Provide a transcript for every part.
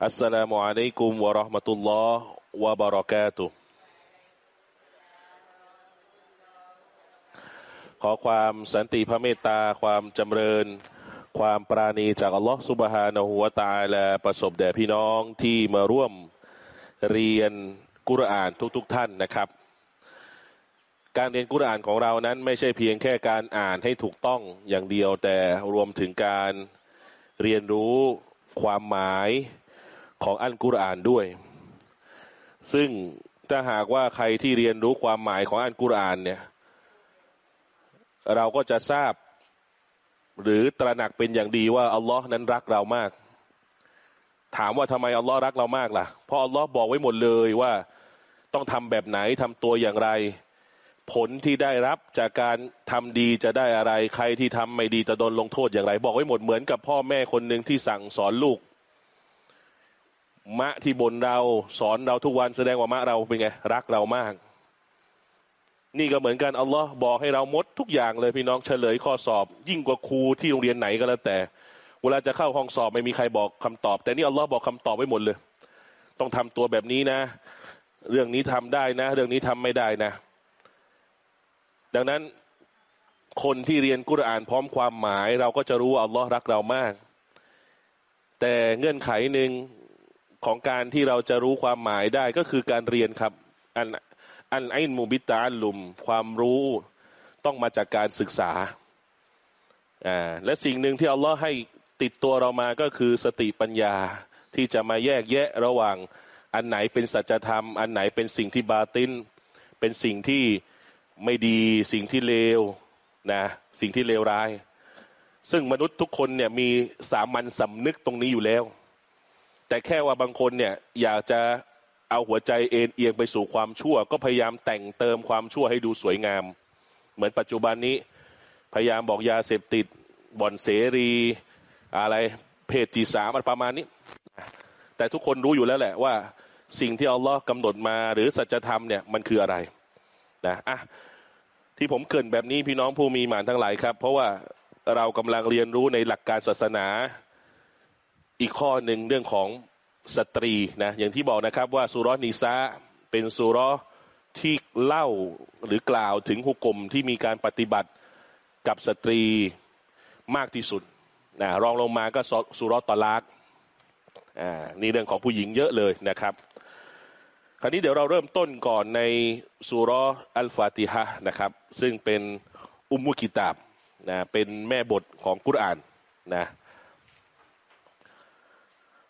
السلام عليكم ورحمة الله وبركاته ขอความสันติพระเมตตาความจำเริญ ความปราณีจากอัลลอฮฺสุบฮานะฮุวตาและประสบแด่พี่น้องที่มาร่วมเรียนกุรอานทุกๆทท่านนะครับ การเรียนกุรอานของเรานั้นไม่ใช่เพียงแค่การอ่านให้ถูกต้องอย่างเดียวแต่รวมถึงการเรียนรู้ความหมาย ของอัลกุรอานด้วย ซึ่งถ้าหากว่าใครที่เรียนรู้ความหมายของอัลกุรอานเนี่ย เราก็จะทราบ หรือตระหนักเป็นอย่างดีว่าอัลลอฮ์นั้นรักเรามาก ถามว่าทำไมอัลลอฮ์รักเรามากล่ะ เพราะอัลลอฮ์บอกไว้หมดเลยว่าต้องทำแบบไหนทำตัวอย่างไร ผลที่ได้รับจากการทำดีจะได้อะไร ใครที่ทำไม่ดีจะโดนลงโทษอย่างไร บอกไว้หมดเหมือนกับพ่อแม่คนหนึ่งที่สั่งสอนลูก มะที่บนเราสอนเราทุกวันแสดงว่ามะเราเป็นไงรักเรามาก นี่ก็เหมือนกันอัลลอฮ์บอกให้เรามดทุกอย่างเลยพี่น้องเฉลยข้อสอบ ยิ่งกว่าครูที่โรงเรียนไหนก็แล้วแต่ เวลาจะเข้าห้องสอบไม่มีใครบอกคำตอบ แต่นี่อัลลอฮ์บอกคำตอบไว้หมดเลย ต้องทำตัวแบบนี้นะ เรื่องนี้ทำได้นะ เรื่องนี้ทำไม่ได้นะ ดังนั้นคนที่เรียนกุรอานพร้อมความหมาย เราก็จะรู้ว่าอัลลอฮ์รักเรามาก แต่เงื่อนไขหนึ่ง ของการที่เราจะรู้ความหมายได้ก็คือการเรียนครับ อันอันไอ้มูบิตาลุม ความรู้ต้องมาจากการศึกษาอ่าและสิ่งหนึ่งที่อัลลอฮ์ให้ติดตัวเรามาก็คือสติปัญญาที่จะมาแยกแยะระหว่างอันไหนเป็นสัจธรรม อันไหนเป็นสิ่งที่บาติน เป็นสิ่งที่ไม่ดี สิ่งที่เลวนะสิ่งที่เลวร้าย ซึ่งมนุษย์ทุกคนเนี่ยมีสามัญสำนึกตรงนี้อยู่แล้ว แต่แค่ว่าบางคนเนี่ยอยากจะเอาหัวใจเอ็นเอียงไปสู่ความชั่ว ก็พยายามแต่งเติมความชั่วให้ดูสวยงาม เหมือนปัจจุบันนี้ พยายามบอกยาเสพติดบ่อนเสรี อะไรเพศจีสามประมาณนี้ แต่ทุกคนรู้อยู่แล้วแหละว่า สิ่งที่อัลลอฮ์กำหนดมาหรือสัจธรรมเนี่ยมันคืออะไรนะอะที่ผมเกินแบบนี้พี่น้องผู้มีหมานทั้งหลายครับ เพราะว่าเรากำลังเรียนรู้ในหลักการศาสนา อีกข้อหนึ่งเรื่องของสตรีนะอย่างที่บอกนะครับว่าสุรนิซาเป็นสุรที่เล่าหรือกล่าวถึงหุกกลมที่มีการปฏิบัติกับสตรีมากที่สุดนะรองลงมาก็สุรตอลากอ่านี่เรื่องของผู้หญิงเยอะเลยนะครับ คราวนี้เดี๋ยวเราเริ่มต้นก่อนในสุรอัลฟาติฮะนะครับ ซึ่งเป็นอุมมุกิตาบนะเป็นแม่บทของกุรอานนะ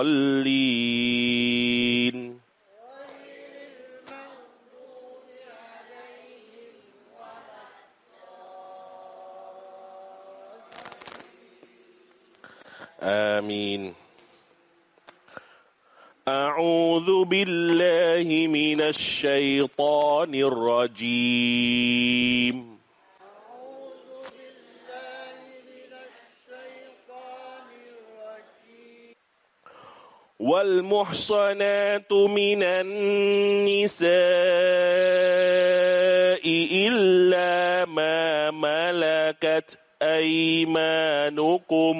الضالين. آمين. أعوذ بالله من الشيطان الرجيم. والمحصنات من النساء إلا ما ملكت أيمانكم.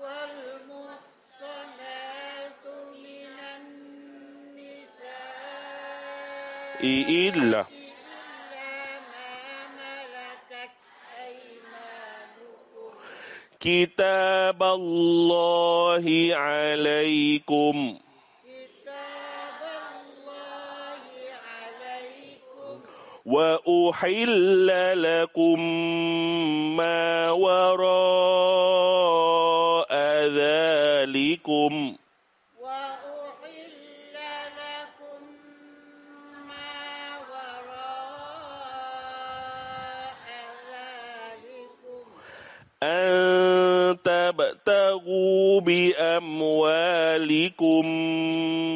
والمحصنات من النساء إلا كتاب الله عليكم. وأحل لكم ما وراء ذلكم. بأموالكم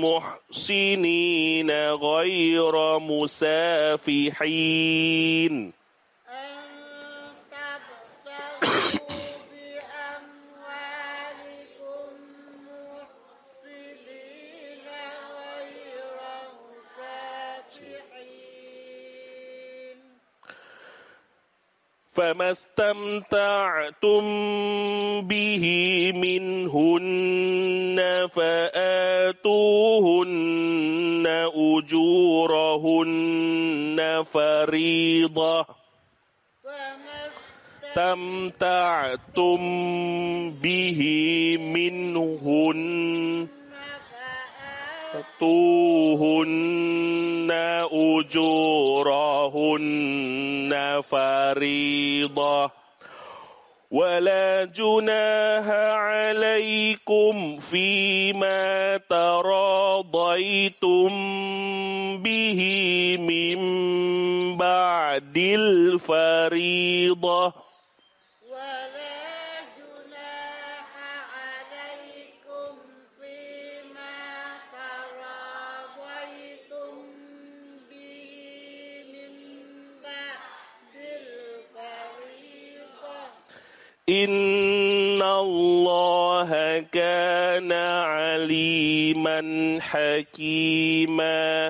محسنين غير مسافحين. فما استمتعتم به منهن فآتوهن أجورهن فريضة. فما استمتعتم به منهن فآتوهن أجورهن فريضة. ولا جناح عليكم فيما تراضيتم به من بعد الفريضة. إن الله كان عليما حكيما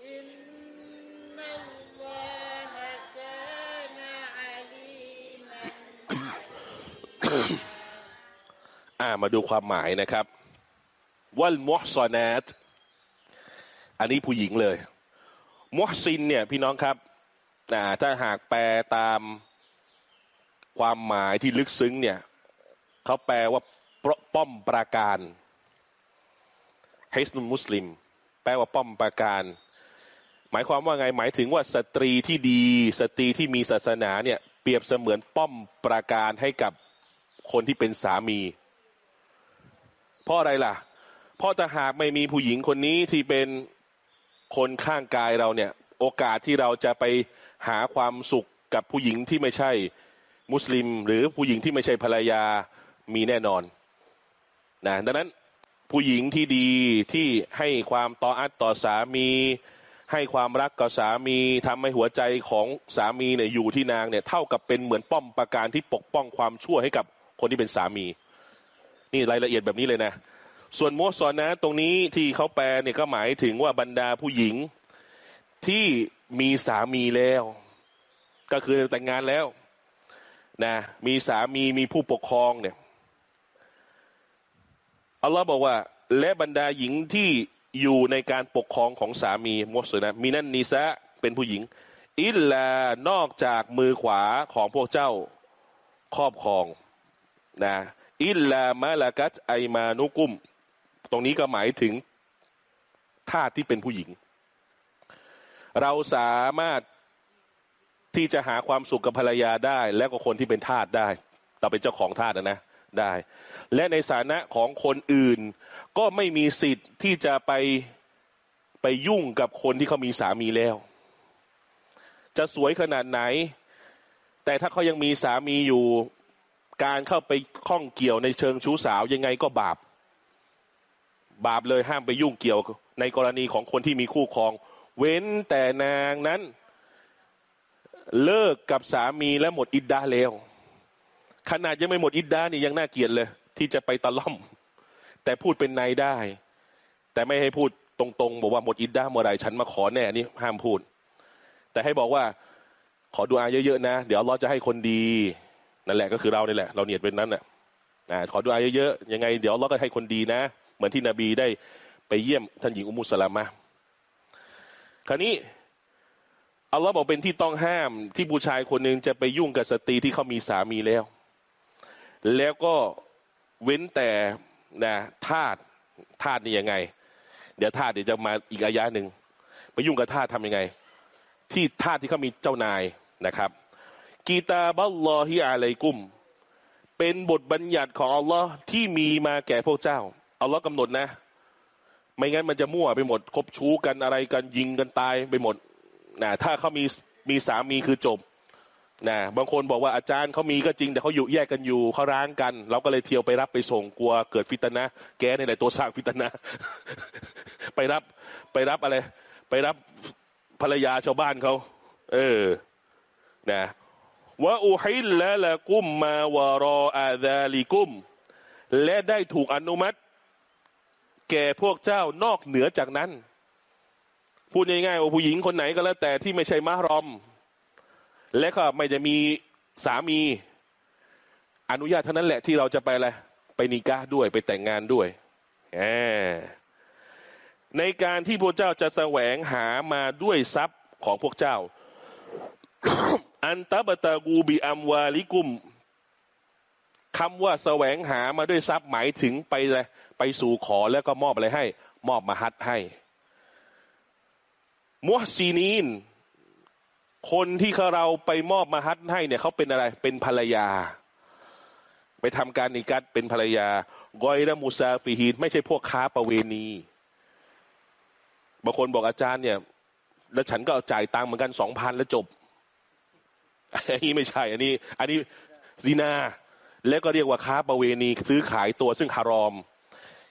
إن الله كان عليما อ่ามาดูความหมายนะครับวัลมุฮซอนาตอันนี้ผู้หญิงเลย มุฮซินเนี่ยพี่น้องครับอ่าถ้าหากแปลตาม ความหมายที่ลึกซึ้งเนี่ยเขาแปลว่าปป้อมปราการฮิสนุนมุสลิม แปลว่าป้อมปราการ หมายความว่าไงหมายถึงว่าสตรีที่ดี สตรีที่มีศาสนาเนี่ยเปรียบเสมือนป้อมปราการให้กับคนที่เป็นสามี เพราะอะไรล่ะ เพราะถ้าหากไม่มีผู้หญิงคนนี้ที่เป็นคนข้างกายเราเนี่ย โอกาสที่เราจะไปหาความสุขกับผู้หญิงที่ไม่ใช่ มุสลิม หรือผู้หญิงที่ไม่ใช่ภรรยามีแน่นอนนะดังนั้นผู้หญิงที่ดีที่ให้ความต่ออัดต่อสามี ให้ความรักกับสามีทำให้หัวใจของสามีเนี่ยอยู่ที่นางเนี่ยเท่ากับเป็นเหมือนป้อมปราการที่ปกป้องความชั่วให้กับคนที่เป็นสามี นี่รายละเอียดแบบนี้เลยนะ ส่วนโมซอนนะ ตรงนี้ที่เขาแปลเนี่ยก็หมายถึงว่าบรรดาผู้หญิงที่มีสามีแล้ว ก็คือแต่งงานแล้ว นะมีสามีมีผู้ปกครองเนี่ยอัลลอฮ์บอกว่า และบรรดาหญิงที่อยู่ในการปกครองของสามีมุสลิมนะมีนั่นนิสะเป็นผู้หญิง อิลลานอกจากมือขวาของพวกเจ้าครอบครองนะอิลลามะละกัตไอมานุกุม ตรงนี้ก็หมายถึงทาสที่เป็นผู้หญิง เราสามารถ ที่จะหาความสุขกับภรรยาได้ แล้วก็คนที่เป็นทาสได้ เราเป็นเจ้าของทาสนะนะได้ และในฐานะของคนอื่น ก็ไม่มีสิทธิ์ที่จะไปไปยุ่งกับคนที่เขามีสามีแล้ว จะสวยขนาดไหน แต่ถ้าเขายังมีสามีอยู่การเข้าไปข้องเกี่ยวในเชิงชู้สาวยังไงก็บาป บาปเลยห้ามไปยุ่งเกี่ยวในกรณีของคนที่มีคู่ครอง เว้นแต่นางนั้น เลิกกับสามีและหมดอิดดาแล้ว ขนาดยังไม่หมดอิดดานี่ยังน่าเกลียดเลย ที่จะไปตะล่อม แต่พูดเป็นในได้ แต่ไม่ให้พูดตรงๆ บอกว่าหมดอิดดาเมื่อไรฉันมาขอแน่นี่ห้ามพูด แต่ให้บอกว่าขอดูอาเยอะๆนะ เดี๋ยวเราจะให้คนดีนั่นแหละก็คือเรานี่แหละ เราเนียดเป็นนั้นน่ะอ่าขอดูอาเยอะๆยังไงเดี๋ยวเราก็ให้คนดีนะ เหมือนที่นบีได้ไปเยี่ยมท่านหญิงอุมุสลามะคราวนี้ อัลลอฮ์บอกเป็นที่ต้องห้ามที่ผู้ชายคนหนึ่งจะไปยุ่งกับสตรีที่เขามีสามีแล้ว แล้วก็เว้นแต่นะทาสทาสนี่ยังไง เดี๋ยวทาสเดี๋ยวจะมาอีกอายะหนึ่งไปยุ่งกับทาสทำยังไง ที่ทาสที่เขามีเจ้านายนะครับ กีตาบัลลอฮิอาลัยกุม เป็นบทบัญญัติของอัลลอฮ์ที่มีมาแก่พวกเจ้าอัลลอฮ์กำหนดนะ ไม่งั้นมันจะมั่วไปหมด คบชู้กันอะไรกันยิงกันตายไปหมด นะถ้าเขามีมีสามีคือจบนะบางคนบอกว่าอาจารย์เขามีก็จริงแต่เขาอยู่แยกกันอยู่เขาร้างกัน เราก็เลยเที่ยวไปรับไปส่งกลัวเกิดฟิตนะแกในไหนตัวสร้างฟิตนะ ไปรับไปรับอะไร ไปรับภรรยาชาวบ้านเขาเออนะว่าอุฮิลละละกุมมาวารออาดาลิกุม และได้ถูกอนุมัติ แก่พวกเจ้านอกเหนือจากนั้น พูดง่ายๆว่าผู้หญิงคนไหนก็แล้วแต่ที่ไม่ใช่มารอม และก็ไม่จะมีสามี อนุญาตเท่านั้นแหละที่เราจะไปอะไรไปนิก้าด้วยไปแต่งงานด้วยแในการที่พวกเจ้าจะแสวงหามาด้วยทรัพย์ของพวกเจ้า อันตับตะกูบีอัมวาลิกุมคำว่าแสวงหามาด้วยทรัพย์หมายถึงไปเลยไปสู่ขอแล้วก็มอบอะไรให้ มอบมาฮัดให้ มุฮซีนีน คนที่เราไปมอบมาฮัดให้เนี่ยเขาเป็นอะไร เป็นภรรยา ไปทำการนิกัดเป็นภรรยากอยและมูซาฟิฮีนไม่ใช่พวกค้าประเวณีบางคนบอกอาจารย์เนี่ย แล้วฉันก็เอาจ่ายตังค์เหมือนกันสองพันแล้วจบอันนี้ไม่ใช่ อันนี้ อันนี้ซีนา แล้วก็เรียกว่าค้าประเวณีซื้อขายตัวซึ่งฮารอม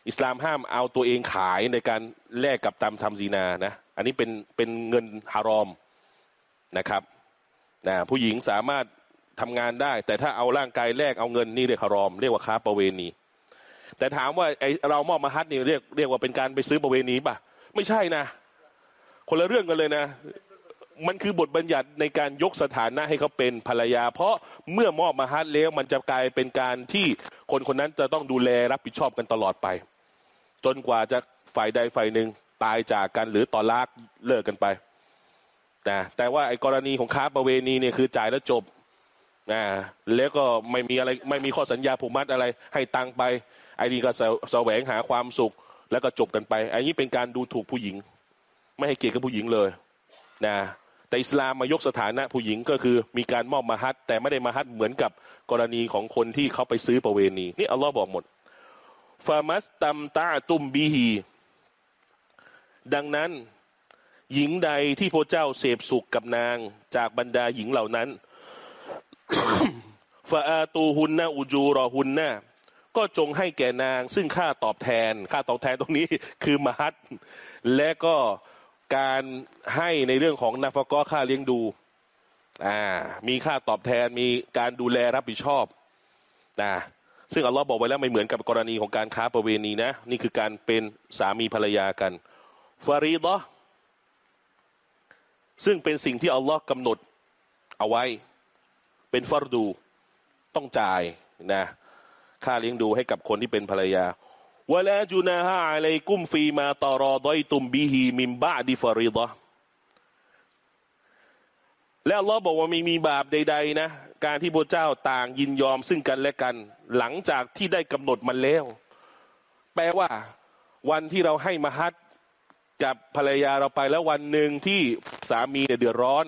อิสลามห้ามเอาตัวเองขายในการแลกกับตามทำซีนานะ อันนี้เป็นเป็นเงินฮารอมนะครับนะผู้หญิงสามารถทำงานได้ แต่ถ้าเอาร่างกายแลกเอาเงินนี่เรียกฮารอม เรียกว่าค้าประเวณี แต่ถามว่าไอเรามอบมาฮัดนี่เรียกเรียกว่าเป็นการไปซื้อประเวณีป่ะ ไม่ใช่นะ คนละเรื่องกันเลยนะ มันคือบทบัญญัติในการยกสถานะให้เขาเป็นภรรยา เพราะเมื่อมอบมาฮัดแล้วมันจะกลายเป็นการที่คนคนนั้นจะต้องดูแลรับผิดชอบกันตลอดไป จนกว่าจะฝ่ายใดฝ่ายหนึ่งตายจากกันหรือต่อลากเลิกกันไปนะแต่ว่าไอ้กรณีของค้าประเวณีเนี่ยคือจ่ายแล้วจบนะแล้วก็ไม่มีอะไรไม่มีข้อสัญญาผูกมัดอะไร ให้ตังไป ไอ้นี่ก็แสวงหาความสุขแล้วก็จบกันไปไอ้นี้เป็นการดูถูกผู้หญิง ไม่ให้เกียรติกับผู้หญิงเลยนะแต่อิสลามมายกสถานะผู้หญิงก็คือมีการมอบมาฮัดแต่ไม่ได้มาฮัดเหมือนกับกรณีของคนที่เขาไปซื้อประเวณี นี่อัลลอฮ์บอกหมด ฟามัสตัมตาตุมบีฮีดังนั้น หญิงใดที่พระเจ้าเสพสุขกับนางจากบรรดาหญิงเหล่านั้นฟาอาตูฮุนนะอูจูรอฮุนนะก็จงให้แก่นาง ซึ่งค่าตอบแทน ค่าตอบแทนตรงนี้คือมหัดและก็การให้ในเรื่องของนาฟกอค่าเลี้ยงดูอ่ามีค่าตอบแทนมีการดูแลรับผิดชอบนะ ซึ่งอัลลอฮ์บอกไว้แล้วไม่เหมือนกับกรณีของการค้าประเวณีนะ นี่คือการเป็นสามีภรรยากันฟารีดะซึ่งเป็นสิ่งที่อัลลอฮ์กำหนดเอาไว้ เป็นฟารดูต้องจ่ายนะ ค่าเลี้ยงดูให้กับคนที่เป็นภรรยาวะลาจุนาฮะอะลัยกุ้มฟีมาตารอดอยตุมบิฮีมิมบะดิฟาริดะ และอัลลอฮ์บอกว่าไม่มีบาปใด ๆ นะ การที่พระเจ้าต่างยินยอมซึ่งกันและกัน หลังจากที่ได้กำหนดมันแล้ว แปลว่า วันที่เราให้มหัดกับภรรยาเราไปแล้ววันหนึ่งที่สามีเนี่ยเดือดร้อน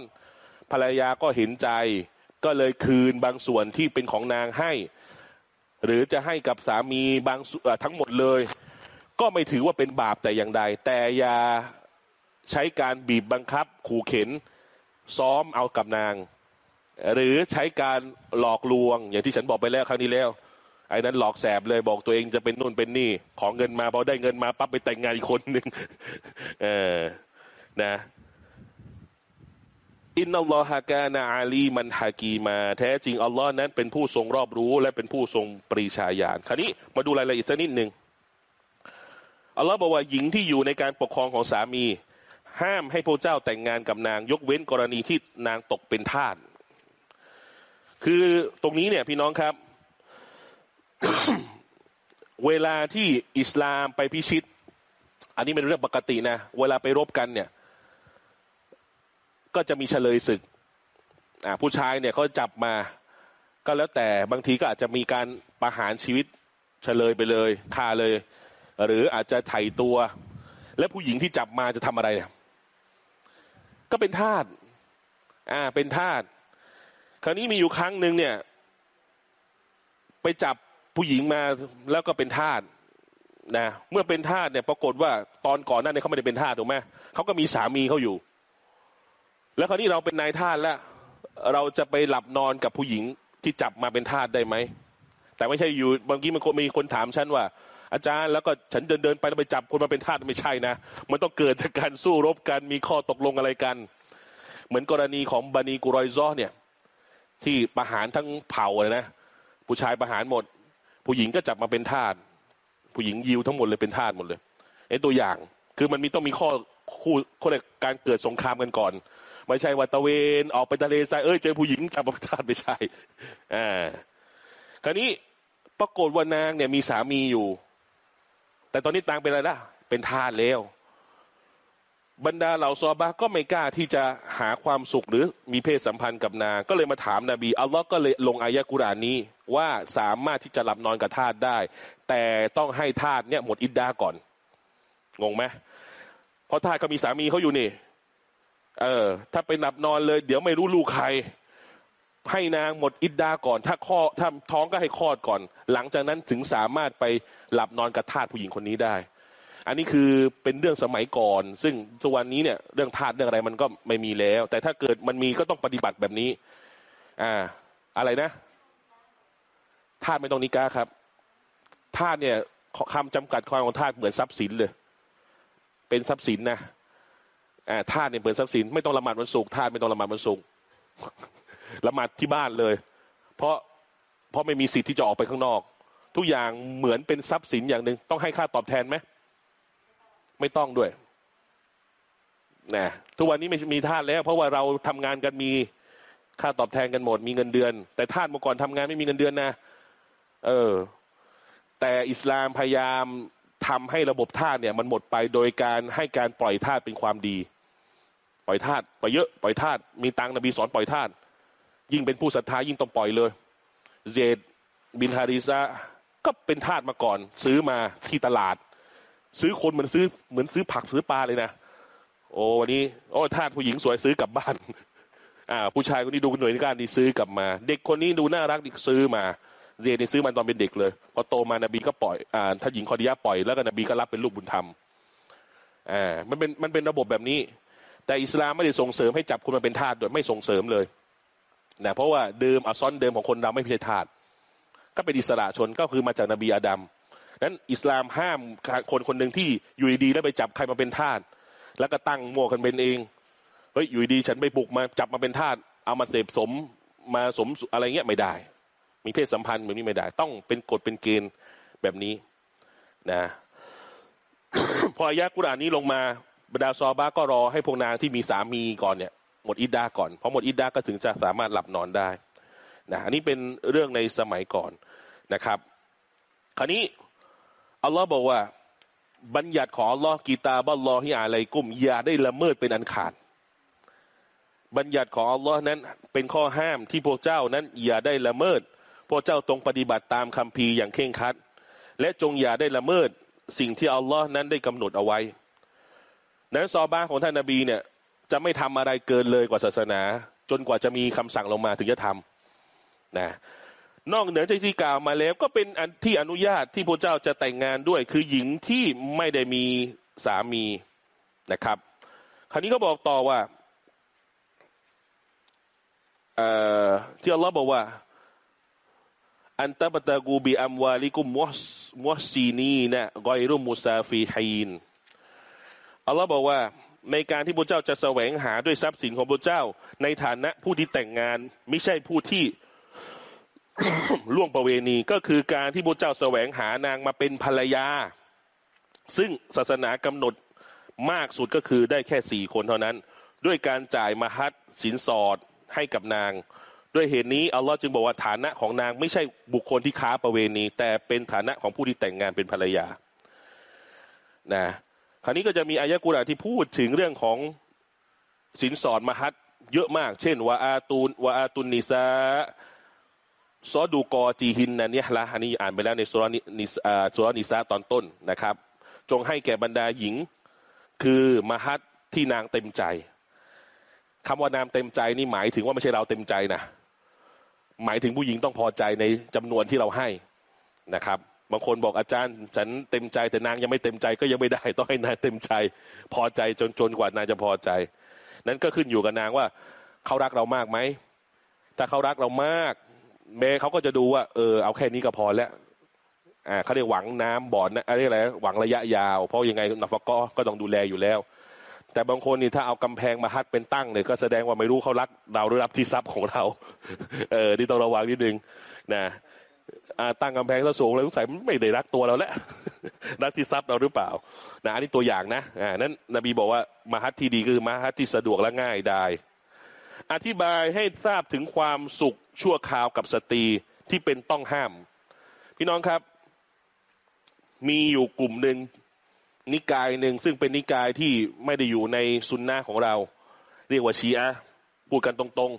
ภรรยาก็เห็นใจ ก็เลยคืนบางส่วนที่เป็นของนางให้ หรือจะให้กับสามีบางส่วนทั้งหมดเลย ก็ไม่ถือว่าเป็นบาปแต่อย่างใด แต่อย่าใช้การบีบบังคับขู่เข็น ซ้อมเอากับนาง หรือใช้การหลอกลวง อย่างที่ฉันบอกไปแล้วครั้งที่แล้วไอ้นั้นหลอกแสบเลยบอกตัวเองจะเป็นนู่นเป็นนี่ ของเงินมาพอได้เงินมาปั๊บไปแต่งงานอีกคนหนึ่งเออนะอินนัลลอฮะกานาอาลีมันฮากีมาแท้จริงอัลลอฮ์นั้นเป็นผู้ทรงรอบรู้ และเป็นผู้ทรงปรีชาญาณคราวนี้มาดูรายละเอียดสักนิดหนึ่งอัลลอฮ์บอกว่าหญิงที่อยู่ในการปกครองของสามี ห้ามให้พระเจ้าแต่งงานกับนางยกเว้นกรณีที่นางตกเป็นทาสคือตรงนี้เนี่ยพี่น้องครับ เวลาที่อิสลามไปพิชิต อันนี้เป็นเรื่องปกตินะ เวลาไปรบกันเนี่ย ก็จะมีเฉลยศึกผู้ชายเนี่ยเขาจับมา ก็แล้วแต่บางทีก็อาจจะมีการประหารชีวิตเฉลยไปเลยฆ่าเลย หรืออาจจะไถ่ตัว และผู้หญิงที่จับมาจะทำอะไรเนี่ย ก็เป็นทาสอ่า เป็นทาสคราวนี้มีอยู่ครั้งหนึ่งเนี่ย ไปจับผู้หญิงมาแล้วก็เป็นทาสนะเมื่อเป็นทาสเนี่ยปรากฏว่าตอนก่อนหน้านี้เขาไม่ได้เป็นทาสถูกไหมเขาก็มีสามีเขาอยู่ แล้วคราวนี้เราเป็นนายทาสแล้ว เราจะไปหลับนอนกับผู้หญิงที่จับมาเป็นทาสได้ไหมแต่ไม่ใช่อยู่บางทีมันคนมีคนถามฉันว่า อาจารย์แล้วก็ฉันเดินเดินไปแล้วไปจับคนมาเป็นทาสไม่ใช่นะ มันต้องเกิดจากการสู้รบกันมีข้อตกลงอะไรกัน เหมือนกรณีของบานีกุรอยซอเนี่ย ที่ประหารทั้งเผ่าเลยนะ ผู้ชายประหารหมด ผู้หญิงก็จับมาเป็นทาสผู้หญิงยิวทั้งหมดเลยเป็นทาสหมดเลยไอ้ตัวอย่างคือมันมีต้องมีข้อคู่ข้อกการเกิดสงครามกันก่อนไม่ใช่ว่าตะเวนออกไปทะเลทรายเอ้ยเจอผู้หญิงจับมาเป็นทาสไม่ใช่อ่าคราวนี้ปรากฏว่านางเนี่ยมีสามีอยู่ แต่ตอนนี้นางเป็นอะไรล่ะ เป็นทาสแล้ว บรรดาเหล่าซอบาก็ไม่กล้าที่จะหาความสุขหรือมีเพศสัมพันธ์กับนางก็เลยมาถามนาบีอัลลอฮ์ก็เลยลงอายะกุรานนี้ว่าสามารถที่จะหลับนอนกับทาสได้ แต่ต้องให้ทาสเนี่ยหมดอิดดาก่อน งงไหมเพราะทาสก็มีสามีเขาอยู่นี่ เออ ถ้าไปหลับนอนเลย เดี๋ยวไม่รู้ลูกใคร ให้นางหมดอิดดาก่อน ถ้าข้อถ้าท้องก็ให้คลอดก่อน หลังจากนั้นถึงสามารถไปหลับนอนกับทาสผู้หญิงคนนี้ได้ อันนี้คือเป็นเรื่องสมัยก่อน ซึ่งทุกวันนี้เนี่ยเรื่องทาสเรื่องอะไรมันก็ไม่มีแล้ว แต่ถ้าเกิดมันมีก็ต้องปฏิบัติแบบนี้ อ่า อะไรนะทาสไม่ต้องนิกาครับทาสเนี่ยคำจำกัดความของทาสเหมือนทรัพย์สินเลย เป็นทรัพย์สินนะอ่าทาสเนี่ยเหมือนทรัพย์สินไม่ต้องละหมาดวันศุกร์ทาสไม่ต้องละหมาดวันศุกร์ ละหมาดที่บ้านเลย เพราะเพราะไม่มีสิทธิ์ที่จะออกไปข้างนอก ทุกอย่างเหมือนเป็นทรัพย์สินอย่างหนึ่งต้องให้ค่าตอบแทนไหมไม่ต้องด้วยนะทุกวันนี้ไม่มีทาสแล้ว เพราะว่าเราทำงานกันมีค่าตอบแทนกันหมด มีเงินเดือน แต่ทาสเมื่อก่อนทำงานไม่มีเงินเดือนนะ เออ แต่อิสลามพยายามทำให้ระบบทาสเนี่ย มันหมดไปโดยการให้การปล่อยทาสเป็นความดี ปล่อยทาสปล่อยเยอะ ปล่อยทาสมีตังนบีสอนปล่อยทาส ยิ่งเป็นผู้ศรัทธายิ่งต้องปล่อยเลยเซดบินฮาริซะก็เป็นทาสมาก่อน ซื้อมาที่ตลาด ซื้อคนเหมือนซื้อเหมือนซื้อผักซื้อปลาเลยนะโอ้วันนี้โอ้ทาสผู้หญิงสวยซื้อกลับบ้านอ่าผู้ชายคนนี้ดูหน่วยการดีซื้อกลับมา เด็กคนนี้ดูน่ารักดีซื้อมาเซดนี่ซื้อมาตอนเป็นเด็กเลยพอโตมานบีก็ปล่อยอ่าถ้าหญิงคอดียะปล่อยแล้วก็นบีก็รับเป็นลูกบุญธรรมอ่ามันเป็นมันเป็นระบบแบบนี้ แต่อิสลามไม่ได้ส่งเสริมให้จับคุณมาเป็นทาสโดยไม่ส่งเสริมเลย นะเพราะว่าเดิมอัซอนเดิมของคนเราไม่ใช่ทาสก็เป็นอิสระชนก็คือมาจากนบีอาดัมนั้นอิสลามห้ามคนคนหนึ่งที่อยู่ดีๆแล้วไปจับใครมาเป็นทาสแล้วก็ตั้งมั่วกันเป็นเองเฮ้ยอยู่ดีฉันไปปลุกมาจับมาเป็นทาสเอามาเสพสมมาสมอะไรเงี้ยไม่ได้ มีเพศสัมพันธ์แบบนี้ไม่ได้ ต้องเป็นกฎเป็นเกณฑ์แบบนี้นะพออายะกุรานนี้ลงมาบรรดาซอบาก็รอให้พวกนางที่มีสามีก่อนเนี่ย หมดอิดดาก่อนพอหมดอิดดาก็ถึงจะสามารถหลับนอนได้นะอันนี้เป็นเรื่องในสมัยก่อนนะครับ คราวนี้อัลลอฮ์บอกว่า บัญญัติของอัลลอฮ์กีตาบัลลอฮิอาลัยกุมอย่าได้ละเมิดเป็นอันขาด บัญญัติของอัลลอฮ์นั้นเป็นข้อห้ามที่พวกเจ้านั้น อย่าได้ละเมิด พวกเจ้าตรงปฏิบัติตามคัมภีร์อย่างเคร่งครัด และจงอย่าได้ละเมิดสิ่งที่อัลลอฮ์นั้นได้กำหนดเอาไว้ นั้นซอบ้าของท่านนาบีเนี่ย จะไม่ทำอะไรเกินเลยกว่าศาสนา จนกว่าจะมีคำสั่งลงมาถึงจะทำนะนอกเหนือจากที่กล่าวมาแล้ว ก็เป็นอันที่อนุญาตที่พระเจ้าจะแต่งงานด้วย คือหญิงที่ไม่ได้มีสามีนะครับ คราวนี้ก็บอกต่อว่าที่อัลลอฮ์บอกว่า อันตะบตะกูบีอัมวาลิกุมมุสมุสซีนีนะกอยรุมมุซาฟีฮีนอัลลอฮ์บอกว่า ในการที่พระเจ้าจะแสวงหาด้วยทรัพย์สินของพระเจ้า ในฐานะผู้ที่แต่งงานไม่ใช่ผู้ที่ล่วงประเวณีก็คือการที่พระเจ้าแสวงหานางมาเป็นภรรยา ซึ่งศาสนากำหนดมากสุดก็คือได้แค่สี่คนเท่านั้น ด้วยการจ่ายมหัศสินสอดให้กับนาง ด้วยเหตุนี้อัลลอฮ์จึงบอกว่าฐานะของนางไม่ใช่บุคคลที่ค้าประเวณี แต่เป็นฐานะของผู้ที่แต่งงานเป็นภรรยานะ คราวนี้ก็จะมีอายะกุรอานที่พูดถึงเรื่องของสินสอดมหัศเยอะมาก เช่นวาอาตูนวาอาตุนนิซาซอดูกอจีฮินนะเนี่ยละอันนี้อ่านไปแล้วในสุรานิสอ่สุรานิซาตอนต้นนะครับ จงให้แก่บรรดาหญิง คือมหัศที่นางเต็มใจคำว่านางเต็มใจนี่หมายถึงว่าไม่ใช่เราเต็มใจนะหมายถึงผู้หญิงต้องพอใจในจำนวนที่เราให้นะครับ บางคนบอกอาจารย์ ฉันเต็มใจแต่นางยังไม่เต็มใจก็ยังไม่ได้ต้องให้นางเต็มใจ พอใจจนจนกว่านางจะพอใจ นั้นก็ขึ้นอยู่กับนางว่าเขารักเรามากไหมถ้าเขารักเรามากแม่เขาก็จะดูว่า เออเอาแค่นี้ก็พอแล้วอ่าเขาเรียกหวังน้ำบ่อนนะอะไรอะไรหวังระยะยาว เพราะยังไงนัฟก็ก็ต้องดูแลอยู่แล้ว แต่บางคนนี่ถ้าเอากำแพงมาฮัดเป็นตั้งเนี่ยก็แสดงว่าไม่รู้เขารักเราหรือรับที่ทรัพย์ของเรา เออที่ต้องระวังนิดนึงนะ ตั้งกำแพงซะสูงเลยสงสัยไม่ได้รักตัวเราแล้วรักที่ทรัพย์เราหรือเปล่านะอันนี้ตัวอย่างนะอ่านั้นนบีบอกว่ามาฮัดที่ดีคือมาฮัดที่สะดวกและง่ายได้อธิบายให้ทราบถึงความสุขชั่วคราวกับสตรีที่เป็นต้องห้าม พี่น้องครับ มีอยู่กลุ่มหนึ่งนิกายหนึ่งซึ่งเป็นนิกายที่ไม่ได้อยู่ในซุนนะของเรา เรียกว่าชีอะพูดกันตรง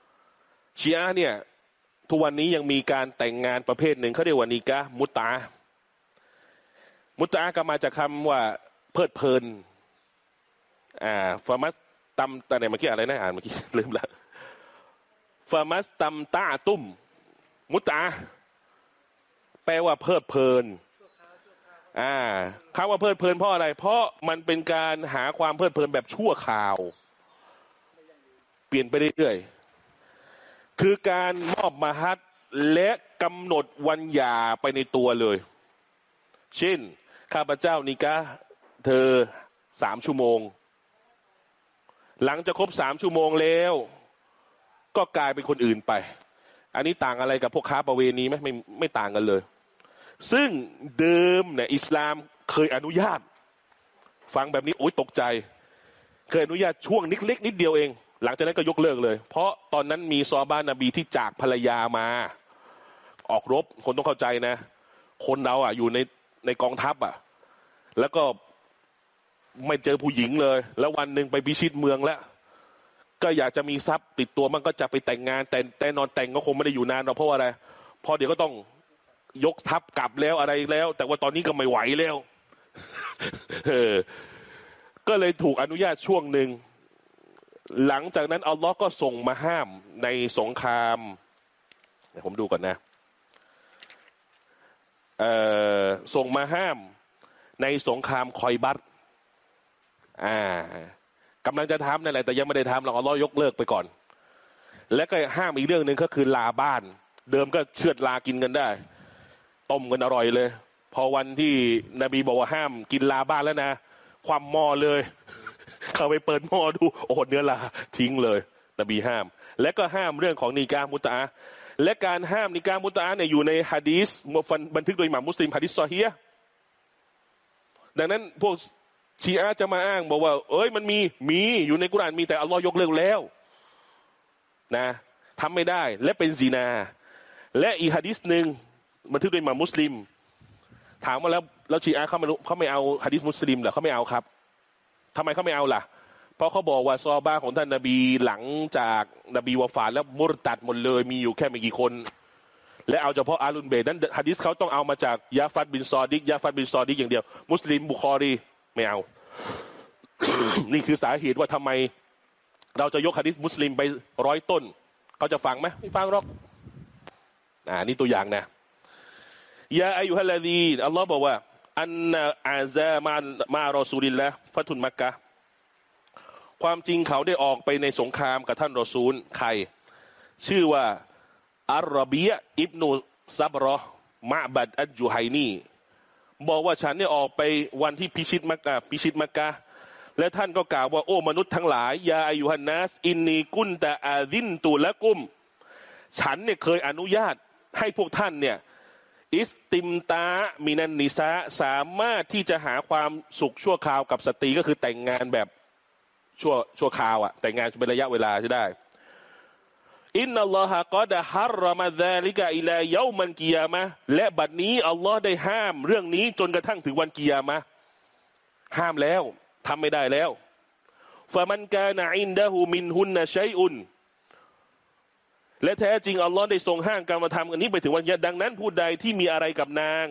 ๆชีอะเนี่ย ทุกวันนี้ยังมีการแต่งงานประเภทหนึ่งเขาเรียกว่านิกะมุตตามุตตาก็มาจากคำว่าเพลิดเพลิน อ่าฟามัสตัมตาไหนเมื่อกี้อะไรนะอ่านเมื่อกี้ลืมละฟามัสตัมตาตุ้ม มุตตา แปลว่าเพลิดเพลิน อ่าคำว่าเพลิดเพลินเพราะอะไร เพราะมันเป็นการหาความเพลิดเพลินแบบชั่วคราว เปลี่ยนไปเรื่อยๆ คือการมอบมหัดและกำหนดวันหย่าไปในตัวเลย เช่น ข้าพเจ้านิกะเธอสามชั่วโมง หลังจะครบสามชั่วโมงแล้ว ก็กลายเป็นคนอื่นไป อันนี้ต่างอะไรกับพวกค้าประเวณีไหมไม่ไม่ต่างกันเลย ซึ่งเดิมเนี่ยอิสลามเคยอนุญาต ฟังแบบนี้โอ๊ยตกใจ เคยอนุญาตช่วงนิดเล็กนิดเดียวเอง หลังจากนั้นก็ยกเลิกเลย เพราะตอนนั้นมีซอบ้านนบีที่จากภรรยามา ออกรบคนต้องเข้าใจนะ คนเราอะ อยู่ในในกองทัพอะ แล้วก็ไม่เจอผู้หญิงเลย แล้ววันหนึ่งไปพิชิตเมืองแล้ว ก็อยากจะมีทรัพย์ติดตัวมันก็จะไปแต่งงาน แต่แต่นอนแต่งก็คงไม่ได้อยู่นานหรอกเพราะอะไรเพราะเดี๋ยวก็ต้องยกทัพกลับแล้วอะไรแล้ว แต่ว่าตอนนี้ก็ไม่ไหวแล้วเออก็เลยถูกอนุญาตช่วงหนึ่ง หลังจากนั้นอัลลอฮ์ก็ส่งมาห้ามในสงครามเดี๋ยวผมดูก่อนนะเอ่อส่งมาห้ามในสงครามคอยบัตอ่ากำลังจะทำนั่นแหละแต่ยังไม่ได้ทำหรอกอัลลอฮ์ยกเลิกไปก่อน และก็ห้ามอีกเรื่องหนึ่งก็คือลาบ้าน เดิมก็เชือดลากินกันได้ต้มกันอร่อยเลย พอวันที่นบีบอกว่าห้ามกินลาบ้านแล้วนะ ความมอเลย เข้าไปเปิดหม้อดูโอ้เนื้อลาทิ้งเลย นบีห้าม และก็ห้ามเรื่องของนีกามุตะและการห้ามนิกามุตะเนี่ยอยู่ในฮะดีสมฟันบันทึกโดยหม่ามุสลิมฮะดิษซอฮียดังนั้นพวกชีอะจะมาอ้างบอกว่า เอ้ยมันมีมีอยู่ในกุรานมีแต่อัลลอฮ์ยกเลิกแล้ว นะทำไม่ได้และเป็นซีนา และอีฮะดิษหนึ่งบันทึกโดยหม่ามุสลิม ถามว่าแล้วแล้วชีอะเขาไม่รู้เขาไม่เอาฮะดิษมุสลิมเหรอเขาไม่เอาครับ ทำไมเขาไม่เอาล่ะ เพราะเขาบอกว่าซอบ้าของท่านนบีหลังจากนบีวาฟาแล้วมุรตัดหมดเลย มีอยู่แค่ไม่กี่คน และเอาเฉพาะอาลุนเบดนั้นฮะดิษเขาต้องเอามาจากยาฟัดบินซอดิกยาฟัดบินซอดิกอย่างเดียว มุสลิมบุคอรีไม่เอา นี่คือสาเหตุว่าทำไม เราจะยกฮะดิษมุสลิมไปร้อยต้นเขาจะฟังไหมไม่ฟังหรอกอ่านี่ตัวอย่างนะยาอายุฮัลลาดีอัลลอฮ์บอกว่า อันนาอาซามามารอซูลิลละฟัตุนมักกะความจริงเขาได้ออกไปในสงครามกับท่านรอซูลใคร ชื่อว่าอารเบียอิบนุซับรอมะบัดอัจจุไฮนีบอกว่าฉันเนี่ยออกไปวันที่พิชิตมักกะพิชิตมักกะและท่านก็กล่าวว่าโอ้มนุษย์ทั้งหลายยาอายุฮันนัสอินนีกุนตะอาดินตูละกุม ฉันเนี่ยเคยอนุญาตให้พวกท่านเนี่ย استمتاع من النساءสามารถที่จะหาความสุขชั่วคราวกับสตรีก็คือแต่งงานแบบชั่วชั่วคราวอะแต่งงานเป็นระยะเวลาใช่ได้إن الله قد حرم ذلك إلى يوم القيامةและบัดนี้อัลลอฮ์ได้ห้ามเรื่องนี้จนกระทั่งถึงวันกียามะห้ามแล้วทำไม่ได้แล้วفمن كان عنده منهن شيء และแท้จริงอัลลอฮ์ได้ทรงห้ามการมาทำอันนี้ไปถึงวันดังนั้นผู้ใดที่มีอะไรกับนาง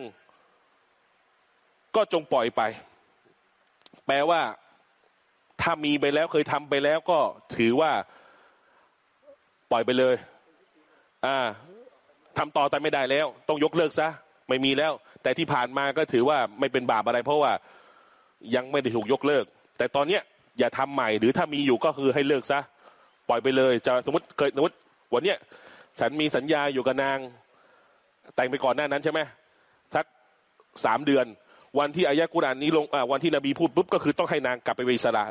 ก็จงปล่อยไป แปลว่า ถ้ามีไปแล้วเคยทำไปแล้วก็ถือว่า ปล่อยไปเลย อ่าทำต่อแต่ไม่ได้แล้ว ต้องยกเลิกซะไม่มีแล้ว แต่ที่ผ่านมาก็ถือว่าไม่เป็นบาปอะไร เพราะว่ายังไม่ได้ถูกยกเลิก แต่ตอนเนี้ยอย่าทำใหม่ หรือถ้ามีอยู่ก็คือให้เลิกซะปล่อยไปเลย จะสมมติเคยสมมติ วันเนี้ยฉันมีสัญญาอยู่กับนาง แต่งไปก่อนหน้านั้นใช่ไหมสักสามเดือน วันที่อายะกุรานนี้ลงวันที่นบีพูดปุ๊บก็คือต้องให้นางกลับไปเวสระ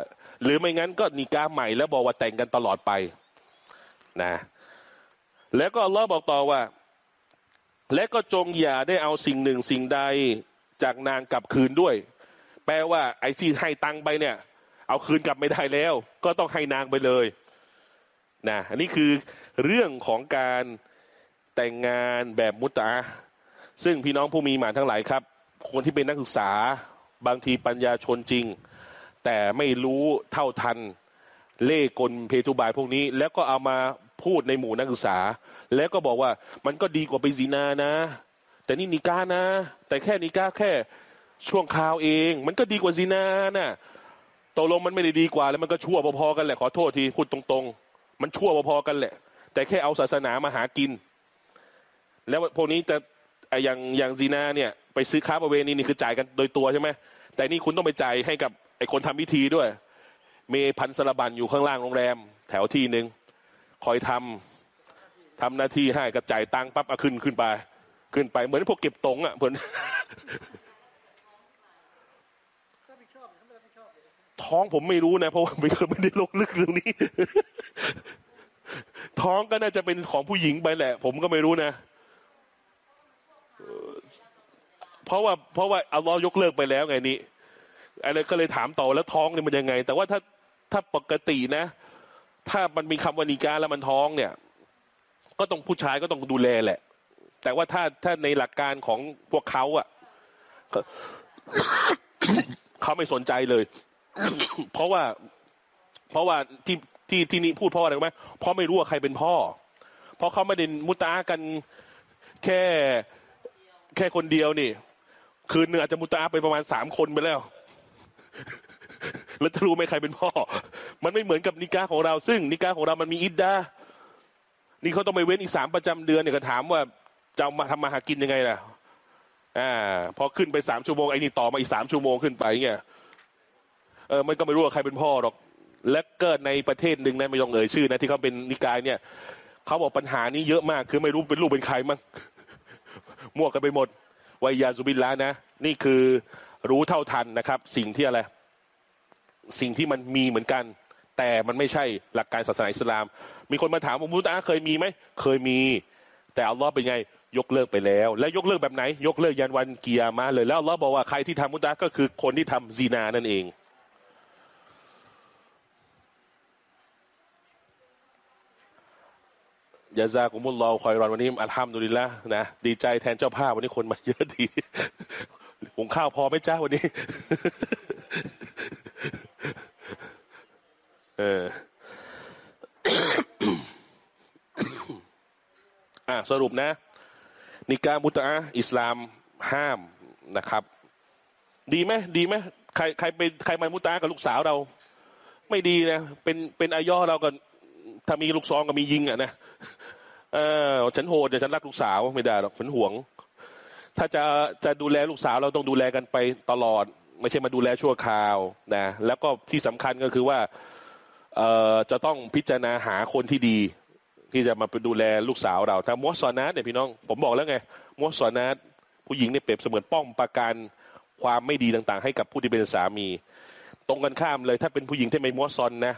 หรือไม่งั้นก็นิกาใหม่แล้วบอกว่าแต่งกันตลอดไปนะ แล้วก็อัลลอฮ์บอกต่อว่า และก็จงอย่าได้เอาสิ่งหนึ่งสิ่งใดจากนางกลับคืนด้วย แปลว่าไอ้ที่ให้ตังไปเนี่ย เอาคืนกลับไม่ได้แล้ว ก็ต้องให้นางไปเลยนะอันนี้คือ เรื่องของการแต่งงานแบบมุตตาซึ่งพี่น้องผู้มีหมานทั้งหลายครับ คนที่เป็นนักศึกษาบางทีปัญญาชนจริง แต่ไม่รู้เท่าทันเล่กลเพทุบายพวกนี้ แล้วก็เอามาพูดในหมู่นักศึกษา แล้วก็บอกว่ามันก็ดีกว่าไปซีนานะ แต่นี่นิก้านะ แต่แค่นิก้าแค่ช่วงคราวเอง มันก็ดีกว่าซีนาน่ะตกลงมันไม่ได้ดีกว่าแล้วมันก็ชั่วพอๆกันแหละขอโทษทีพูดตรงๆ มันชั่วพอๆกันแหละ แต่แค่เอาศาสนามาหากิน แล้วพวกนี้จะอย่างอย่างซีนาเนี่ย ไปซื้อค้าประเวณีนี่คือจ่ายกันโดยตัวใช่ไหมแต่นี่คุณต้องไปจ่ายให้กับไอ้คนทำพิธีด้วยมีพันสารบันอยู่ข้างล่างโรงแรม แถวที่หนึ่งคอยทำทำหน้าที่ให้กระจายตังปั๊บเอาขึ้นขึ้นไป ขึ้นไป เหมือนพวกเก็บตงอะเหมือนท้องผมไม่รู้นะ เพราะว่าไม่เคยไม่ได้ลงลึกเรื่องนี้ ท้องก็น่าจะเป็นของผู้หญิงไปแหละ ผมก็ไม่รู้นะ เพราะว่าเพราะว่าอัลลอฮ์ยกเลิกไปแล้วไงนี่อะไรก็เลยถามต่อแล้วท้องเนี่ยมันยังไง แต่ว่าถ้าถ้าปกตินะ ถ้ามันมีคำวานิกาแล้วมันท้องเนี่ย ก็ต้องผู้ชายก็ต้องดูแลแหละ แต่ว่าถ้าถ้าในหลักการของพวกเขาอะเขาไม่สนใจเลย เพราะว่า เพราะว่าที่ ที่ที่นี่พูดเพราะอะไรไหมเพราะไม่รู้ว่าใครเป็นพ่อ เพราะเขาไม่ได้มุตากันแค่แค่คนเดียวนี่ คืนหนึ่งอาจจะมุตาไปประมาณสามคนไปแล้ว แล้วจะรู้ไหมใครเป็นพ่อ มันไม่เหมือนกับนิกาของเรา ซึ่งนิกาของเรามันมีอิดดานี่เขาต้องไปเว้นอีกสามประจำเดือนเนี่ยก็ถามว่าจะมาทำมาหากินยังไงล่ะอ่าพอขึ้นไปสามชั่วโมงไอ้นี่ต่อมาอีกสามชั่วโมงขึ้นไปเงี้ยเออมันก็ไม่รู้ว่าใครเป็นพ่อหรอก และเกิดในประเทศหนึ่งนะไม่ต้องเอ่ยชื่อนะที่เขาเป็นนิกายเนี่ยเขาบอกปัญหานี้เยอะมาก คือไม่รู้เป็นลูกเป็นใครมั้งมั่วกันไปหมดวายาสุบินแล้วนะ นี่คือรู้เท่าทันนะครับ สิ่งที่อะไร สิ่งที่มันมีเหมือนกัน แต่มันไม่ใช่หลักการศาสนาอิสลาม มีคนมาถามว่ามุตาเคยมีไหมเคยมี แต่อัลลอฮ์เป็นไงยกเลิกไปแล้ว และยกเลิกแบบไหน ยกเลิกยันวันเกียร์มาเลยแล้วอัลลอฮ์บอกว่าใครที่ทำมุตาก็คือคนที่ทำซีนานั่นเอง ยาซากุมุลลอคอยรอนวันนี้อัลฮัมดุลิลละนะดีใจแทนเจ้าภาพวันนี้คนมาเยอะดีหุงข้าวพอไหมจ้าวันนี้ เอออะสรุปนะ นิกามุตะอิสลามห้ามนะครับ ดีไหมดีไหมใครใครเป็นใครมามุตะกับลูกสาวเรา ไม่ดีนะเป็นเป็นอายอเราก็ถ้ามีลูกซองก็มียิงอะนะ เออฉันโหดแต่ฉันรักลูกสาวไม่ได้หรอกฉันห่วง ถ้าจะจะดูแลลูกสาวเราต้องดูแลกันไปตลอด ไม่ใช่มาดูแลชั่วคราวนะแล้วก็ที่สำคัญก็คือว่าเอ่อจะต้องพิจารณาหาคนที่ดี ที่จะมาดูแลลูกสาวเราถ้ามัวสอนัสเนี่ยพี่น้อง ผมบอกแล้วไงมัวสอนัสผู้หญิงเนี่ยเปรียบเสมือนป้องประกันความไม่ดีต่างๆ ให้กับผู้ที่เป็นสามี ตรงกันข้ามเลย ถ้าเป็นผู้หญิงที่ไม่มัวซอนนะ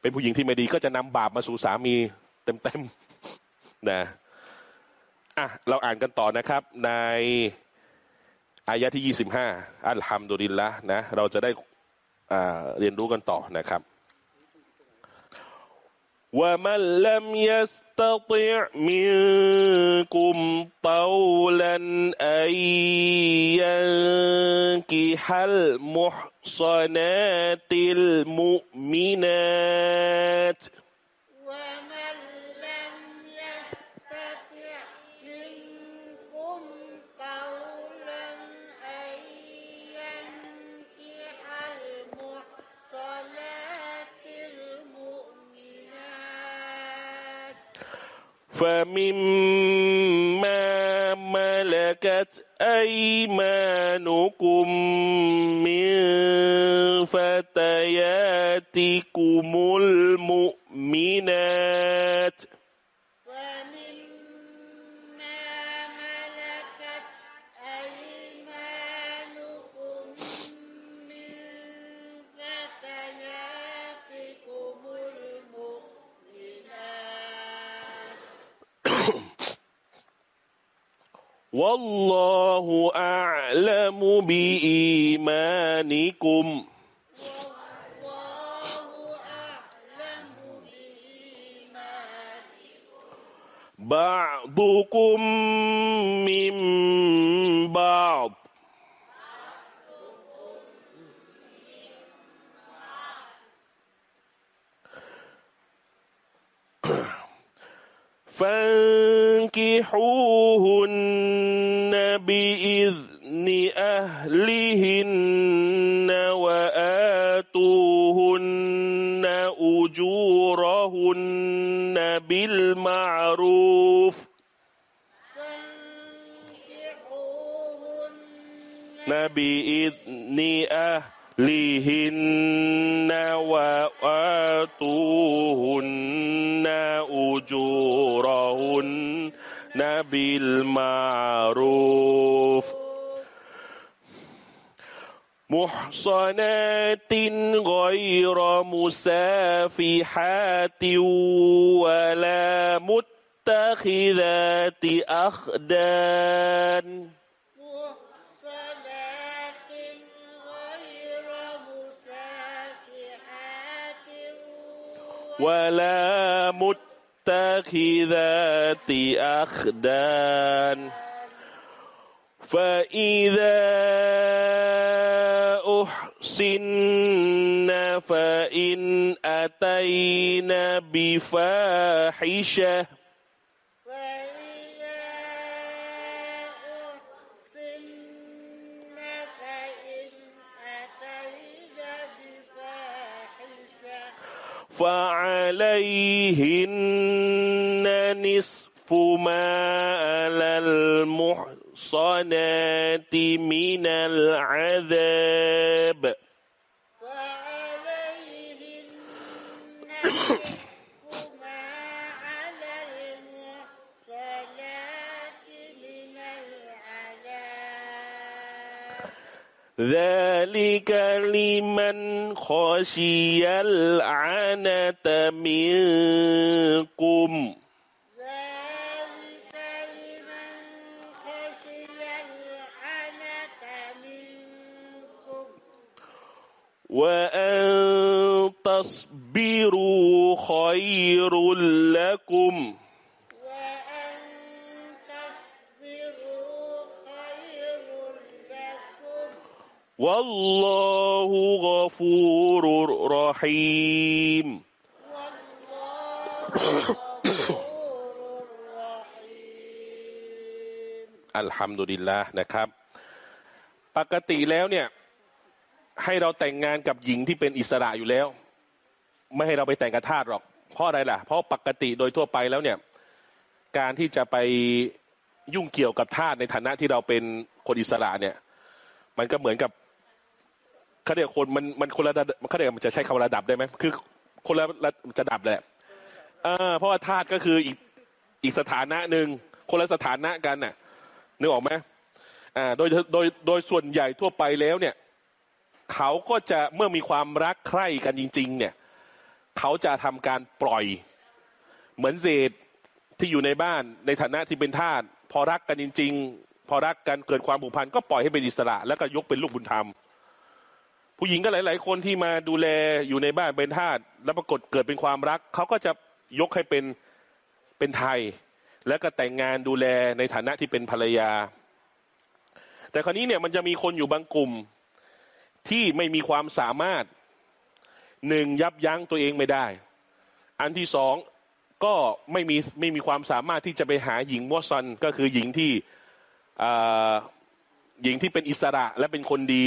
เป็นผู้หญิงที่ไม่ดีก็จะนำบาปมาสู่สามีเต็มๆ นะอ่ะเราอ่านกันต่อนะครับ ในอายะที่ยี่สิบห้าอัลฮัมดุลิลละนะ เราจะได้อ่าเรียนรู้กันต่อนะครับ ومن لم يستطع منكم طولا أن ينكح المحصنات المؤمنات فمما ملكت أيمانكم من فتياتكم المؤمنات والله أعلم بإيمانكم. بعضكم من بعض. فانكحوهن بإذن أهلهن وآتوهن أجورهن بالمعروف. فانكحوهن بإذن أهلهن وآتوهن أجورهن بالمعروف محصنات غير مسافحات ولا متخذات أخدان ولا متخذات أخدان. فإذا أحسن فإن أتين بفاحشة فعليهن نصف ما على المحصنات من العذاب. ذلك لمن خشي العنة منكم. ذلك لمن خشي العنة منكم. وأن تصبروا خير لكم. والله غفور رحيم والله غفور رحيم อัลฮัมดุลิลละนะครับ ปกติแล้วเนี่ย ให้เราแต่งงานกับหญิงที่เป็นอิสระอยู่แล้ว ไม่ให้เราไปแต่งกับทาสหรอก เพราะอะไรล่ะ เพราะปกติโดยทั่วไปแล้วเนี่ย การที่จะไปยุ่งเกี่ยวกับทาสในฐานะที่เราเป็นคนอิสระเนี่ย มันก็เหมือนกับ เขาเรียกคนมันมันคนละระดับเขาเรียกมันจะใช้คำว่าระดับได้ไหมคือ คนละระดับแหละเออเพราะว่าทาสก็คืออีกอีกสถานะหนึ่งคนละสถานะกันน่ะนึกออกไหมอ่าโดยโดยโดยส่วนใหญ่ทั่วไปแล้วเนี่ย เขาก็จะเมื่อมีความรักใคร่กันจริง ๆ เนี่ย เขาจะทำการปล่อย เหมือนเศษที่อยู่ในบ้านในฐานะที่เป็นทาสพอรักกันจริง ๆ พอรักกันเกิดความผูกพันก็ปล่อยให้เป็นอิสระ แล้วก็ยกเป็นลูกบุญธรรม ผู้หญิงก็หลาย ๆ คนที่มาดูแลอยู่ในบ้านเป็นทาสแล้วปรากฏเกิดเป็นความรักเขาก็จะยกให้เป็นเป็นไทย แล้วก็แต่งงานดูแลในฐานะที่เป็นภรรยา แต่คราวนี้เนี่ยมันจะมีคนอยู่บางกลุ่มที่ไม่มีความสามารถหนึ่งยับยั้งตัวเองไม่ได้ อันที่สองก็ไม่มีไม่มีความสามารถที่จะไปหาหญิงมัวซันก็คือหญิงที่หญิงที่เป็นอิสระและเป็นคนดี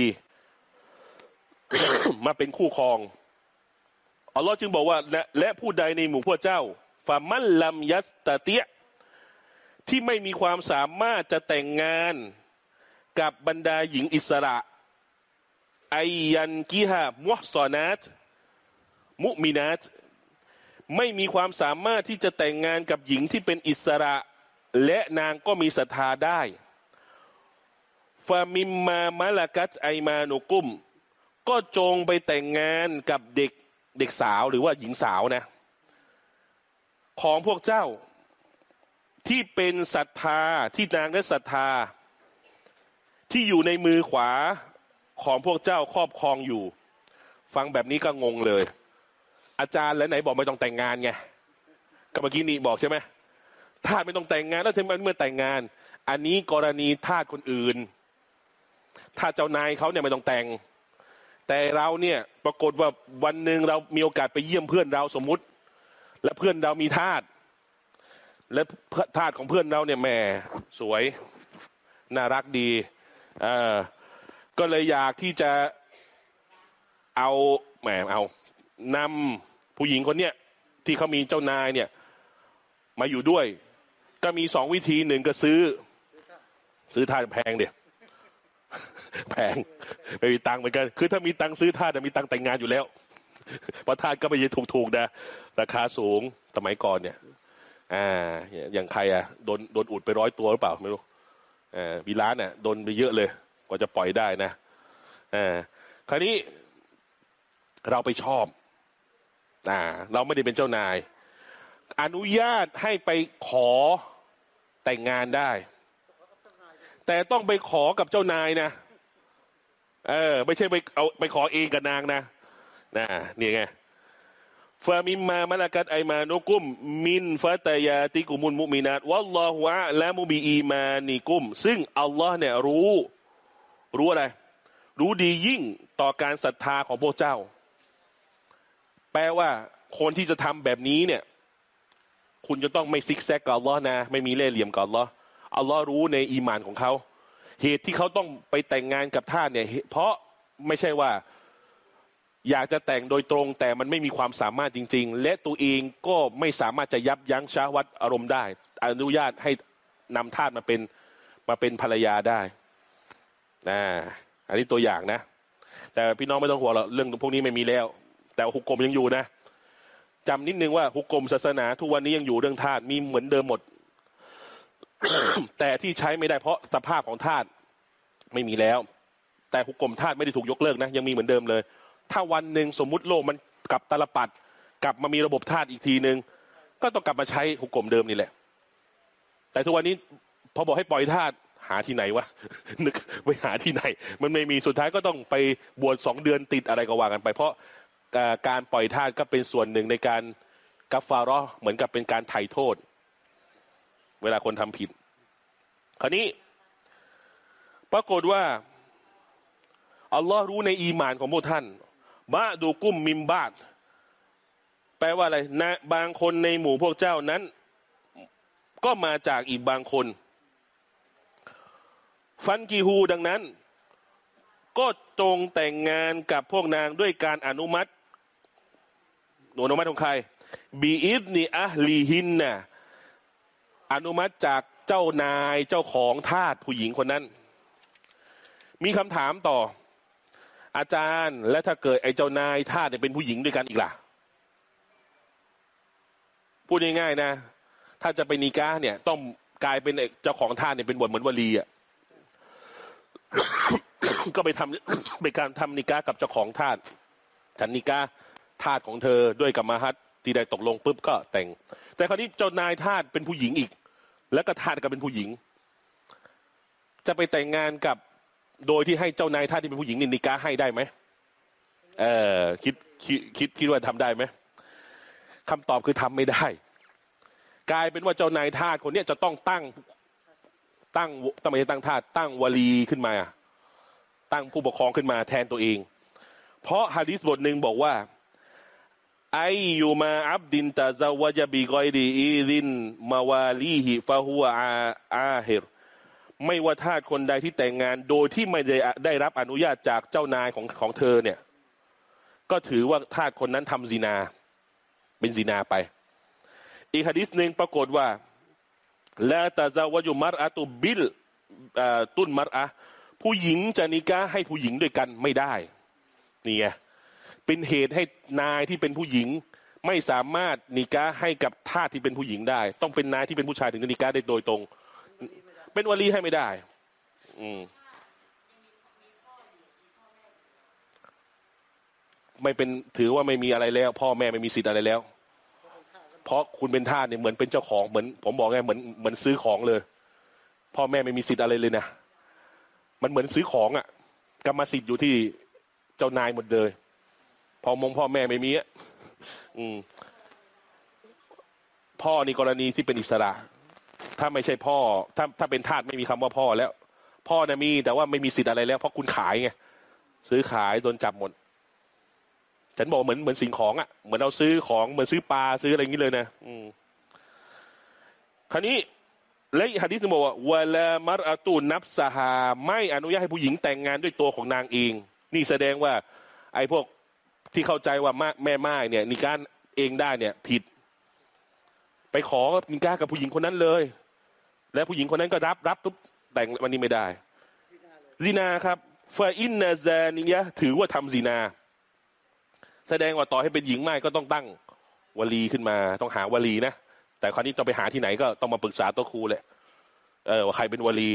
มาเป็นคู่ครองอัลลอฮ์จึงบอกว่าและและผู้ใดในหมู่พวกเจ้าฟามันลัมยัสตเตียที่ไม่มีความสามารถจะแต่งงานกับบรรดาหญิงอิสระไอยันกิฮะมุฮซอนัตมุมินัตไม่มีความสามารถที่จะแต่งงานกับหญิงที่เป็นอิสระ และนางก็มีศรัทธาได้ฟามิมมามะลากัตไอมานุกุม ก็จงไปแต่งงานกับเด็กเด็กสาวหรือว่าหญิงสาวนะ ของพวกเจ้าที่เป็นศรัทธาที่นางได้ศรัทธา ที่อยู่ในมือขวาของพวกเจ้าครอบครองอยู่ ฟังแบบนี้ก็งงเลย อาจารย์แล้วไหนบอกไม่ต้องแต่งงานไงก็เมื่อกี้นี่บอกใช่ไหมทาสไม่ต้องแต่งงานแล้วทำไมเมื่อแต่งงาน อันนี้กรณีทาสคนอื่น ถ้าเจ้านายเขาเนี่ยไม่ต้องแต่ง แต่เราเนี่ยปรากฏว่าวันหนึ่งเรามีโอกาสไปเยี่ยมเพื่อนเราสมมุติ และเพื่อนเรามีทาสและทาสของเพื่อนเราเนี่ยแหมสวย น่ารักดีเออก็เลยอยากที่จะเอาแหมเอานำผู้หญิงคนเนี้ยที่เขามีเจ้านายเนี่ย มาอยู่ด้วย ก็มีสองวิธีหนึ่งก็ซื้อ ซื้อท่าแพงเดีย แพงไม่มีตังค์เหมือนกัน คือถ้ามีตังค์ซื้อท่าแต่มีตังค์แต่งงานอยู่แล้วเพราะท่าก็ไม่ใช่ถูกๆนะ ราคาสูงสมัยก่อนเนี่ย อ่า อย่างใครอะโดนโดนอุดไปร้อยตัวหรือเปล่าไม่รู้อ่ามีร้านเนี่ยโดนไปเยอะเลยกว่าจะปล่อยได้นะอ่าคราวนี้เราไปชอบอ่าเราไม่ได้เป็นเจ้านาย อนุญาตให้ไปขอแต่งงานได้ แต่ต้องไปขอกับเจ้านายนะ เออ ไม่ใช่ไปเอาไปขอเองกับนางนะนะนี่ไงฟามิมมามะลากัดไอมานุกุม มินฟาตยาติกุมุลมุมินาตวัลลอฮุอะละมุบีอีมานิกุม ซึ่งอัลลอฮ์เนี่ยรู้ รู้อะไร รู้ดียิ่งต่อการศรัทธาของพวกเจ้า แปลว่าคนที่จะทำแบบนี้เนี่ย คุณจะต้องไม่ซิกแซกกับอัลลอฮ์นะ ไม่มีเล่ห์เหลี่ยมกับอัลลอฮ์ อัลลอฮ์รู้ในอีมานของเขา เหตุที่เขาต้องไปแต่งงานกับท่านเนี่ย เพราะไม่ใช่ว่าอยากจะแต่งโดยตรง แต่มันไม่มีความสามารถจริง ๆ และตัวเองก็ไม่สามารถจะยับยั้งชาวัดอารมณ์ได้ อนุญาตให้นำท่าสมาเป็นมาเป็นภรรยาได้นะอันนี้ตัวอย่างนะ แต่พี่น้องไม่ต้องห่วงหรอกเรื่องพวกนี้ไม่มีแล้ว แต่หุกกลมยังอยู่นะจำนิดนึงว่าหุกกลมศาสนาทุกวันนี้ยังอยู่เรื่องทาสมีเหมือนเดิมหมด แต่ที่ใช้ไม่ได้เพราะสภาพของทาสไม่มีแล้ว แต่หุกกลมทาสไม่ได้ถูกยกเลิกนะ ยังมีเหมือนเดิมเลย ถ้าวันหนึ่งสมมุติโลกมันกลับตลปัดกลับมามีระบบทาสอีกทีหนึ่งก็ต้องกลับมาใช้หุกกลมเดิมนี่แหละ แต่ทุกวันนี้พอบอกให้ปล่อยทาสหาที่ไหนวะนึกไปหาที่ไหน มันไม่มีสุดท้ายก็ต้องไปบวชสองเดือนติดอะไรก็ว่ากันไป เพราะการปล่อยทาสก็เป็นส่วนหนึ่งในการกัฟฟารอเหมือนกับเป็นการไถ่โทษ เวลาคนทำผิด คราวนี้ ปรากฏว่า อัลลอฮ์รู้ในอีมานของพวกท่านบาดูกุ้มมิมบาดแปลว่าอะไรนะบางคนในหมู่พวกเจ้านั้น ก็มาจากอีกบางคน ฟันกีฮูดังนั้น ก็จงแต่งงานกับพวกนางด้วยการอนุมัติอนุมัติของใครบีอิฟนีอะลีฮินนะ อนุมัติจากเจ้านายเจ้าของทาสผู้หญิงคนนั้น มีคำถามต่อ อาจารย์และถ้าเกิดไอ้เจ้านายทาสเนี่ยเป็นผู้หญิงด้วยกันอีกล่ะ พูดง่ายๆนะ ถ้าจะไปนิก้าเนี่ย ต้องกลายเป็นไอ้เจ้าของทาสเนี่ยเป็นบทเหมือนวลีอะก็ไปทำไปการทำนิก้ากับเจ้าของทาสฉันนิก้าทาสของเธอด้วยกับมาฮัต ที่ได้ตกลงปุ๊บก็แต่ง แต่คราวนี้เจ้านายทาสเป็นผู้หญิงอีก แล้วก็ทาสก็เป็นผู้หญิง จะไปแต่งงานกับโดยที่ให้เจ้านายทาสที่เป็นผู้หญิงนินิกาให้ได้ไหมเออคิดคิดคิดคิดว่าทำได้ไหมคำตอบคือทำไม่ได้ กลายเป็นว่าเจ้านายทาสคนเนี้ยจะต้องตั้งตั้งตั้งไม่ใช่ตั้งทาสตั้งวะลีขึ้นมา ตั้งผู้ปกครองขึ้นมาแทนตัวเอง เพราะฮะดิษบทหนึ่งบอกว่า أيما عبد تزوج بغير إذن مواليه فهو عاهرไม่ว่าทาสคนใดที่แต่งงานโดยที่ไม่ได้ได้รับอนุญาตจากเจ้านายของของเธอเนี่ย ก็ถือว่าทาสคนนั้นทำซีนา เป็นซีนาไป อีกฮะดิษหนึ่งปรากฏว่าละตาซาวะยุมัรอะตุบิลตุนมัรอะผู้หญิงจะนิกาให้ผู้หญิงด้วยกันไม่ได้ นี่ไง เป็นเหตุให้นายที่เป็นผู้หญิง ไม่สามารถนิกาให้กับทาสที่เป็นผู้หญิงได้ ต้องเป็นนายที่เป็นผู้ชายถึงจะนิกาได้โดยตรง เป็นวลีให้ไม่ได้ อืมไม่เป็นถือว่าไม่มีอะไรแล้ว พ่อแม่ไม่มีสิทธิ์อะไรแล้ว เพราะคุณเป็นทาสเนี่ยเหมือนเป็นเจ้าของเหมือน ผมบอกไงเหมือนเหมือนซื้อของเลย พ่อแม่ไม่มีสิทธิ์อะไรเลยนะมันเหมือนซื้อของอะ่ะกรรมสิทธิ์อยู่ที่เจ้านายหมดเลย พอมงพ่อแม่ไม่มีอะอืม พ่อนี่กรณีที่เป็นอิสระ ถ้าไม่ใช่พ่อ ถ้าถ้าเป็นทาสไม่มีคำว่าพ่อแล้ว พ่อนะมี แต่ว่าไม่มีสิทธิ์อะไรแล้ว เพราะคุณขายไงซื้อขายโดนจับหมดฉันบอกเหมือนเหมือนสิ่งของอะ่ะเหมือนเราซื้อของเหมือนซื้อปลาซื้ออะไรอย่างนี้เลยนะอืมคราวนี้และฮะดิษบอกว่าวะลามารอตูนับสหาไม่อนุญาตให้ผู้หญิงแต่งงานด้วยตัวของนางเอง นี่แสดงว่า ไอ้พวก ที่เข้าใจว่าแม่ไม้เนี่ยนิการเองได้เนี่ย ผิด ไปขอนิการกับผู้หญิงคนนั้นเลย แล้วผู้หญิงคนนั้นก็รับรับปุ๊บแต่งวันนี้ไม่ได้ซีนาครับฟาอินนาซานิยะถือว่าทำซีนา แสดงว่าต่อให้เป็นหญิงไม้ก็ต้องตั้งวลีขึ้นมา ต้องหาวลีนะแต่คราวนี้ต้องไปหาที่ไหนก็ต้องมาปรึกษาตัวครูแหละเออว่าใครเป็นวลี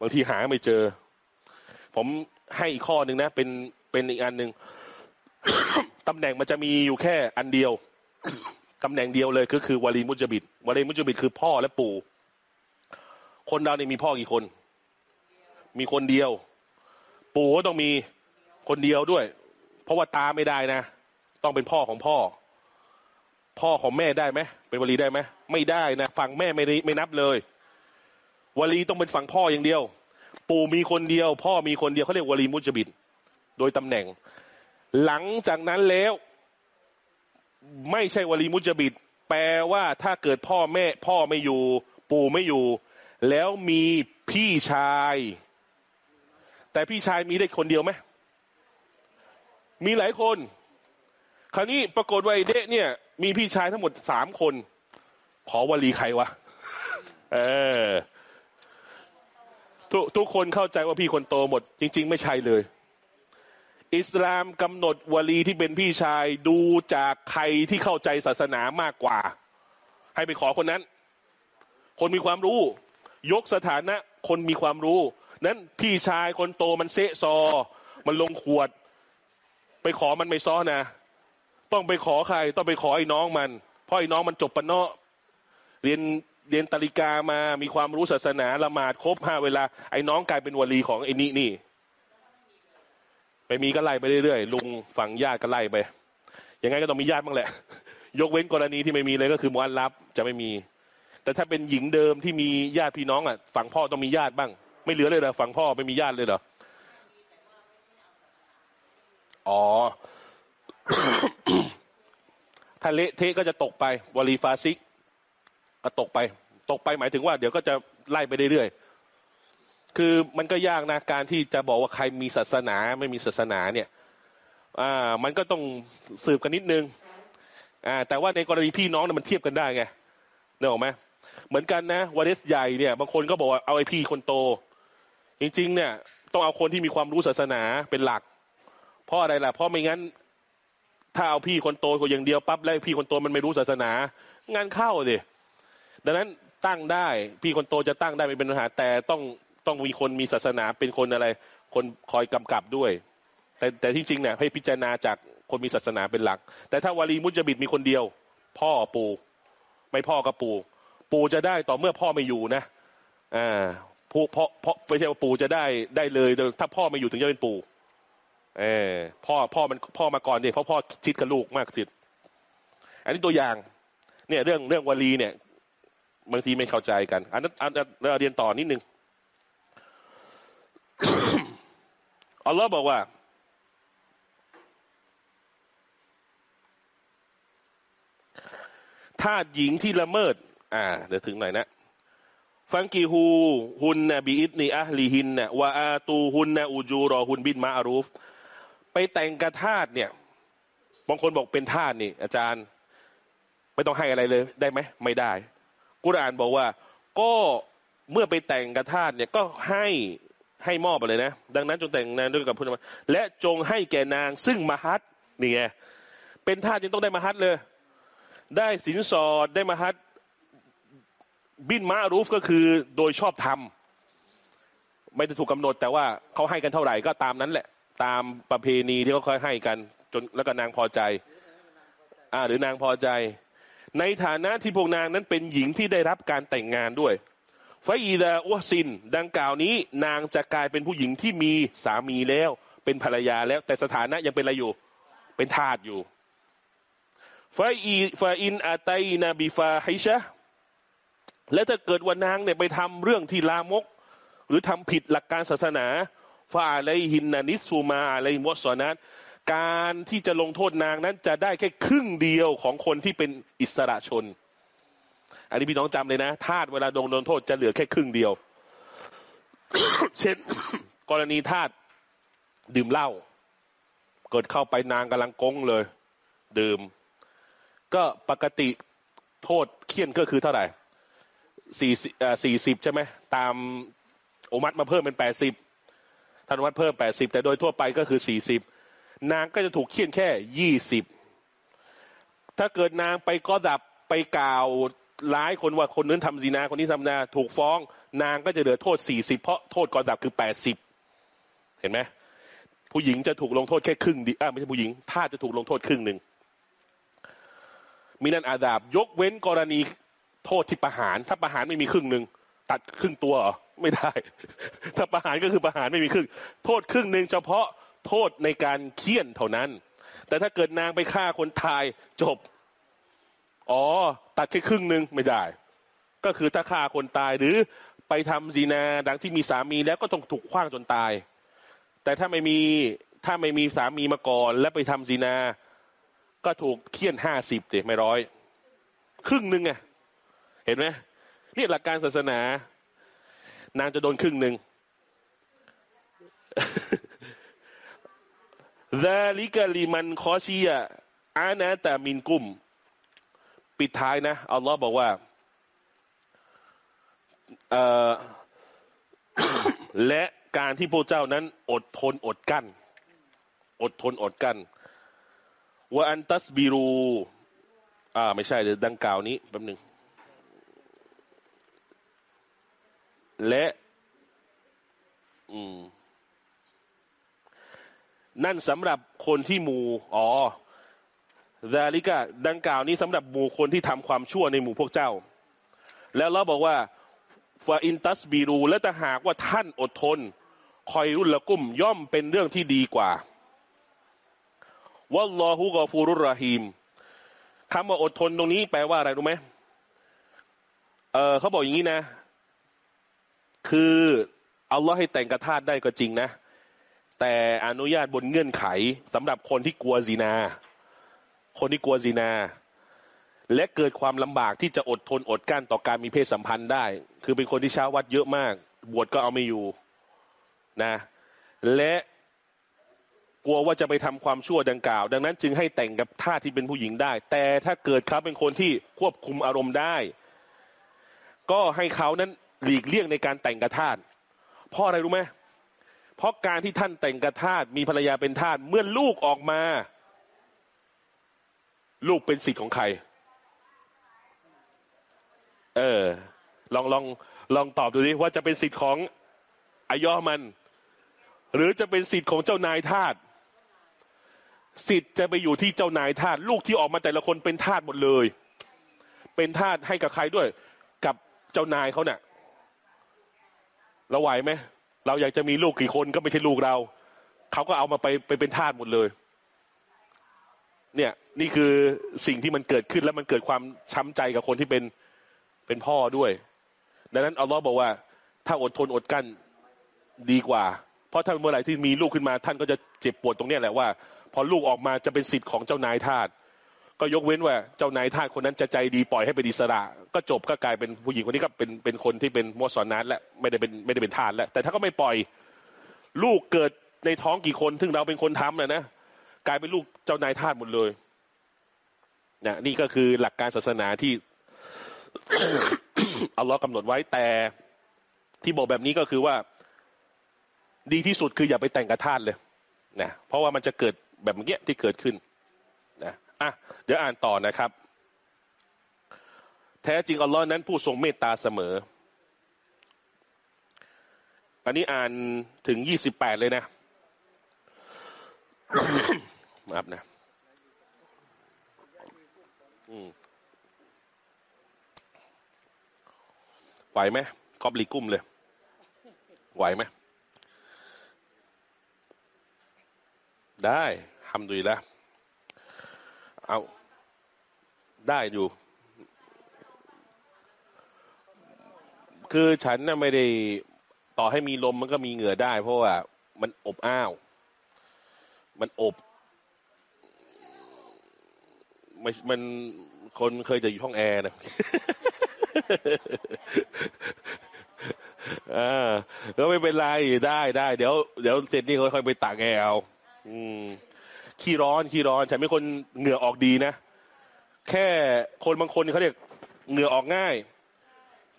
บางทีหาไม่เจอ ผมให้อีกข้อหนึ่งนะ เป็นเป็นอีกอันหนึ่ง ตำแหน่งมันจะมีอยู่แค่อันเดียว ตำแหน่งเดียวเลยก็คือวลีมุจบิดวลีมุจบิดคือพ่อและปู่ คนเราเนี่ยมีพ่อกี่คน มีคนเดียว ปู่ก็ต้องมีคนเดียวด้วย เพราะว่าตาไม่ได้นะ ต้องเป็นพ่อของพ่อ พ่อของแม่ได้ไหมเป็นวลีได้ไหมไม่ได้นะฝั่งแม่ไม่ได้ไม่นับเลยวลีต้องเป็นฝั่งพ่ออย่างเดียว ปู่มีคนเดียว พ่อมีคนเดียวเขาเรียกวลีมุจบิดโดยตำแหน่ง หลังจากนั้นแล้ว ไม่ใช่วลีมุจบิดแปลว่าถ้าเกิดพ่อแม่ พ่อไม่อยู่ ปู่ไม่อยู่ แล้วมีพี่ชาย แต่พี่ชายมีได้คนเดียวไหมมีหลายคน คราวนี้ปรากฏว่าไอเดะเนี่ย มีพี่ชายทั้งหมดสามคน ขอวลีใครวะเออทุกทุกคนเข้าใจว่าพี่คนโตหมด จริง ๆ ไม่ใช่เลย อิสลามกำหนดวลีที่เป็นพี่ชายดูจากใครที่เข้าใจศาสนามากกว่า ให้ไปขอคนนั้น คนมีความรู้ ยกสถานะคนมีความรู้ นั้นพี่ชายคนโตมันเซะซอ มันลงขวด ไปขอมันไม่ซ้อนะ ต้องไปขอใคร ต้องไปขอไอ้น้องมัน เพราะไอ้น้องมันจบปะเนาะเรียนเรียนตริกามามีความรู้ศาสนาละหมาดครบห้าเวลาไอ้น้องกลายเป็นวลีของไอ้นี่นี่ ไปมีก็ไล่ไปเรื่อยๆลุงฝั่งญาติก็ไล่ไป ยังไงก็ต้องมีญาติบ้างแหละ ยกเว้นกรณีที่ไม่มีเลยก็คือมุอัลลับจะไม่มี แต่ถ้าเป็นหญิงเดิมที่มีญาติพี่น้องอะฝั่งพ่อต้องมีญาติบ้าง ไม่เหลือเลยเหรอฝั่งพ่อไม่มีญาติเลยเหรออ๋อ ถ้าเละเทะก็จะตกไปวลีฟาซิก ก็ตกไป ตกไปหมายถึงว่า เดี๋ยวก็จะไล่ไปเรื่อยๆ คือมันก็ยากนะการที่จะบอกว่าใครมีศาสนาไม่มีศาสนาเนี่ย อ่า มันก็ต้องสืบกันนิดนึง อ่า แต่ว่าในกรณีพี่น้องเนี่ยมันเทียบกันได้ไงเนกออไหมเหมือนกันนะวาเรสใหญ่เนี่ย บางคนก็บอกว่าเอาไอพี่คนโต จริง ๆ เนี่ย ต้องเอาคนที่มีความรู้ศาสนาเป็นหลัก เพราะอะไรล่ะ เพราะไม่งั้น ถ้าเอาพี่คนโตคนอย่างเดียวปั๊บแล้วพี่คนโตมันไม่รู้ศาสนา งานเข้าสิดังนั้นตั้งได้ พี่คนโตจะตั้งได้ไม่เป็นปัญหาแต่ต้อง ต้องมีคนมีศาสนาเป็นคนอะไร คนคอยกำกับด้วย แต่แต่ที่จริงเนี่ยให้พิจารณาจากคนมีศาสนาเป็นหลัก แต่ถ้าวาลีมุจบิดมีคนเดียว พ่อปู่ไม่พ่อกับปู่ ปู่จะได้ต่อเมื่อพ่อไม่อยู่นะอ่าผู้พ่อพ่อไม่ใช่ว่าปู่จะได้ได้เลยถ้าพ่อไม่อยู่ถึงจะเป็นปู่เออพ่อพ่อมันพ่อมาก่อนดิเพราะพ่อชิดกับลูกมากสิอันนี้ตัวอย่างเนี่ยเรื่องเรื่องวลีเนี่ยบางทีไม่เข้าใจกัน อันนั้นอันนั้นเราเรียนต่อนิดนึง อัลลอฮ์บอกว่าทาสหญิงที่ละเมิด อ่า เดี๋ยวถึงหน่อยนะฟังกีฮูฮุนนะบีอิตนีอะลีฮินนะวะอาตูฮุนนะอูจูรอฮุนบินมาอารูฟ ไปแต่งกับทาสเนี่ย บางคนบอกเป็นทาสนี่ อาจารย์ ไม่ต้องให้อะไรเลย ได้ไหม ไม่ได้ กุรอานบอกว่า ก็เมื่อไปแต่งกับทาสเนี่ยก็ให้ ให้มอบไปเลยนะ ดังนั้นจงแต่งงานด้วยกับผู้นำและจงให้แก่นางซึ่งมหัดนี่ไงเป็นทาสยังต้องได้มหัดเลย ได้สินสอดได้มหัดบินมารูฟก็คือโดยชอบธรรมไม่ได้ถูกกำหนด แต่ว่าเขาให้กันเท่าไหร่ก็ตามนั้นแหละ ตามประเพณีที่เขาค่อยให้กัน จนแล้วก็นางพอใจ อ่า หรือนางพอใจ ในฐานะที่พวกนางนั้นเป็นหญิงที่ได้รับการแต่งงานด้วย ฟาอีดาอัวซิน ดังกล่าวนี้ นางจะกลายเป็นผู้หญิงที่มีสามีแล้ว เป็นภรรยาแล้ว แต่สถานะยังเป็นอะไรอยู่ เป็นทาสอยู่ฟาอีฟาอินอาตัยนาบิฟาฮิชะและถ้าเกิดว่านางเนี่ยไปทำเรื่องที่ลามก หรือทำผิดหลักการศาสนาฟาอะไรหินนานิสูมาอะไรมวสอนัตการที่จะลงโทษนางนั้นจะได้แค่ครึ่งเดียวของคนที่เป็นอิสระชน อันนี้พี่น้องจำเลยนะทาสเวลาโดนโดนโทษจะเหลือแค่ครึ่งเดียว เช่น กรณีทาสดื่มเหล้าเกิดเข้าไปนางกำลังกงเลย ดื่ม ก็ปกติโทษเคี่ยนก็คือเท่าไหร่สี่สี่สิบใช่ไหมตามอมัดมาเพิ่มเป็นแปดสิบท่านวัดเพิ่มแปดสิบแต่โดยทั่วไปก็คือสี่สิบนางก็จะถูกเคี่ยนแค่ยี่สิบถ้าเกิดนางไปก็ดับไปกล่าว ร้ายคนว่าคนนั้นทำซีนาคนนี้ทำนาถูกฟ้อง นางก็จะเหลือโทษสี่สิบเพราะโทษก่อนดับคือแปดสิบเห็นไหมผู้หญิงจะถูกลงโทษแค่ครึ่งดีอ่าไม่ใช่ผู้หญิงถ้าจะถูกลงโทษครึ่งหนึ่งมีนันอาดาบ ยกเว้นกรณีโทษที่ประหาร ถ้าประหารไม่มีครึ่งหนึ่งตัดครึ่งตัวเหรอไม่ได้ ถ้าประหารก็คือประหารไม่มีครึ่ง โทษครึ่งหนึ่งเฉพาะโทษในการเคี่ยนเท่านั้น แต่ถ้าเกิดนางไปฆ่าคนตายจบ อ๋อ ตัดแค่ครึ่งหนึ่งไม่ได้ ก็คือถ้าฆ่าคนตายหรือไปทำซีนาดังที่มีสามีแล้วก็ต้องถูกขว้างจนตาย แต่ถ้าไม่มีถ้าไม่มีสามีมาก่อน แล้วไปทำซีนา ก็ถูกเคี่ยนห้าสิบเด็กไม่ร้อย ครึ่งหนึ่งไงเห็นไหมนี่หลักการศาสนา นางจะโดนครึ่งหนึ่งซาลิกะลิ ปิดท้ายนะอัลลอฮ์บอกว่าและการที่พวกเจ้านั้น อดทนอดกั้น อดทนอดกั้นว่าอันตัสบิรู อ่า ไม่ใช่เดี๋ยวดังกล่าวนี้แป๊บหนึ่งและ อืม นั่นสำหรับคนที่มูอ๋อ ดาลิกะดังกล่าวนี้สำหรับหมู่คนที่ทำความชั่วในหมู่พวกเจ้า แล้วเราบอกว่าฟาอินตัสบีรูและถ้าหากว่าท่านอดทน คอยรุ่นละกุ้มย่อมเป็นเรื่องที่ดีกว่าวัลลอฮุกอฟูรุรราฮีมคำว่าอดทนตรงนี้แปลว่าอะไรรู้ไหมเออเขาบอกอย่างนี้นะ คืออัลลอฮ์ให้แต่งกระทาดได้ก็จริงนะ แต่อนุญาตบนเงื่อนไขสำหรับคนที่กลัวซีนา คนที่กลัวซีนา และเกิดความลำบากที่จะอดทนอดกั้นต่อการมีเพศสัมพันธ์ได้ คือเป็นคนที่เช้าวัดเยอะมาก บวชก็เอาไม่อยู่นะ และกลัวว่าจะไปทำความชั่วดังกล่าว ดังนั้นจึงให้แต่งกับท่าที่เป็นผู้หญิงได้ แต่ถ้าเกิดเขาเป็นคนที่ควบคุมอารมณ์ได้ ก็ให้เขานั้นหลีกเลี่ยงในการแต่งกระทาสเพราะอะไรรู้ไหมเพราะการที่ท่านแต่งกระทาสมีภรรยาเป็นทาสเมื่อลูกออกมา ลูกเป็นสิทธิ์ของใคร เออ ลองลองลองตอบดูดิว่าจะเป็นสิทธิ์ของอายอมัน หรือจะเป็นสิทธิ์ของเจ้านายทาสสิทธิ์จะไปอยู่ที่เจ้านายทาสลูกที่ออกมาแต่ละคนเป็นทาสหมดเลย เป็นทาสให้กับใครด้วย กับเจ้านายเขาเนี่ยเราไหวไหมเราอยากจะมีลูกกี่คนก็ไม่ใช่ลูกเรา เขาก็เอามาไปไปเป็นทาสหมดเลย เนี่ยนี่คือสิ่งที่มันเกิดขึ้นแล้วมันเกิดความช้ำใจกับคนที่เป็นเป็นพ่อด้วย ดังนั้นอัลลอฮ์บอกว่า ถ้าอดทนอดกั้นดีกว่า เพราะถ้านเมื่อไหร่ที่มีลูกขึ้นมา ท่านก็จะเจ็บปวดตรงนี้แหละว่า พอลูกออกมาจะเป็นสิทธิ์ของเจ้านายทาสก็ยกเว้นว่าเจ้านายทาสคนนั้นจะใจดีปล่อยให้เป็นอิสระ ก็จบก็กลายเป็นผู้หญิงคนนี้ก็เป็นเป็นคนที่เป็นมัวสอนนัทและไม่ได้เป็นไม่ได้เป็นทาสแล้วแต่ถ้าก็ไม่ปล่อย ลูกเกิดในท้องกี่คนซึ่งเราเป็นคนทำนะนะ กลายเป็นลูกเจ้านายทาสหมดเลยนะนี่ก็คือหลักการศาสนาที่อัลลอฮ์กำหนดไว้แต่ที่บอกแบบนี้ก็คือว่า ดีที่สุดคืออย่าไปแต่งกระทาสเลยนะเพราะว่ามันจะเกิดแบบเมื่อกี้ที่เกิดขึ้นนะอะเดี๋ยวอ่านต่อนะครับ แท้จริงอัลลอฮ์นั้นผู้ทรงเมตตาเสมอ อันนี้อ่านถึงยี่สิบแปดเลยนะ มาครับนะ อืมไหวไหมกอบลีกุ้มเลย ไหวไหม ได้ทำดูแล้ว เอาได้อยู่ คือฉันน่ะไม่ได้ต่อให้มีลมมันก็มีเหงื่อได้ เพราะว่า มันอบอ้าว มันอบ ไม่มันคนเคยจะอยู่ห้องแอร์นะอ่าก็ไม่เป็นไรได้ได้เดี๋ยวเดี๋ยวเสร็จนี่ค่อยๆไปตากแอร์เอาอืมขี้ร้อนขี้ร้อนฉันเป็นคนเหงื่อออกดีนะแค่คนบางคนเขาเรียกเหงื่อออกง่าย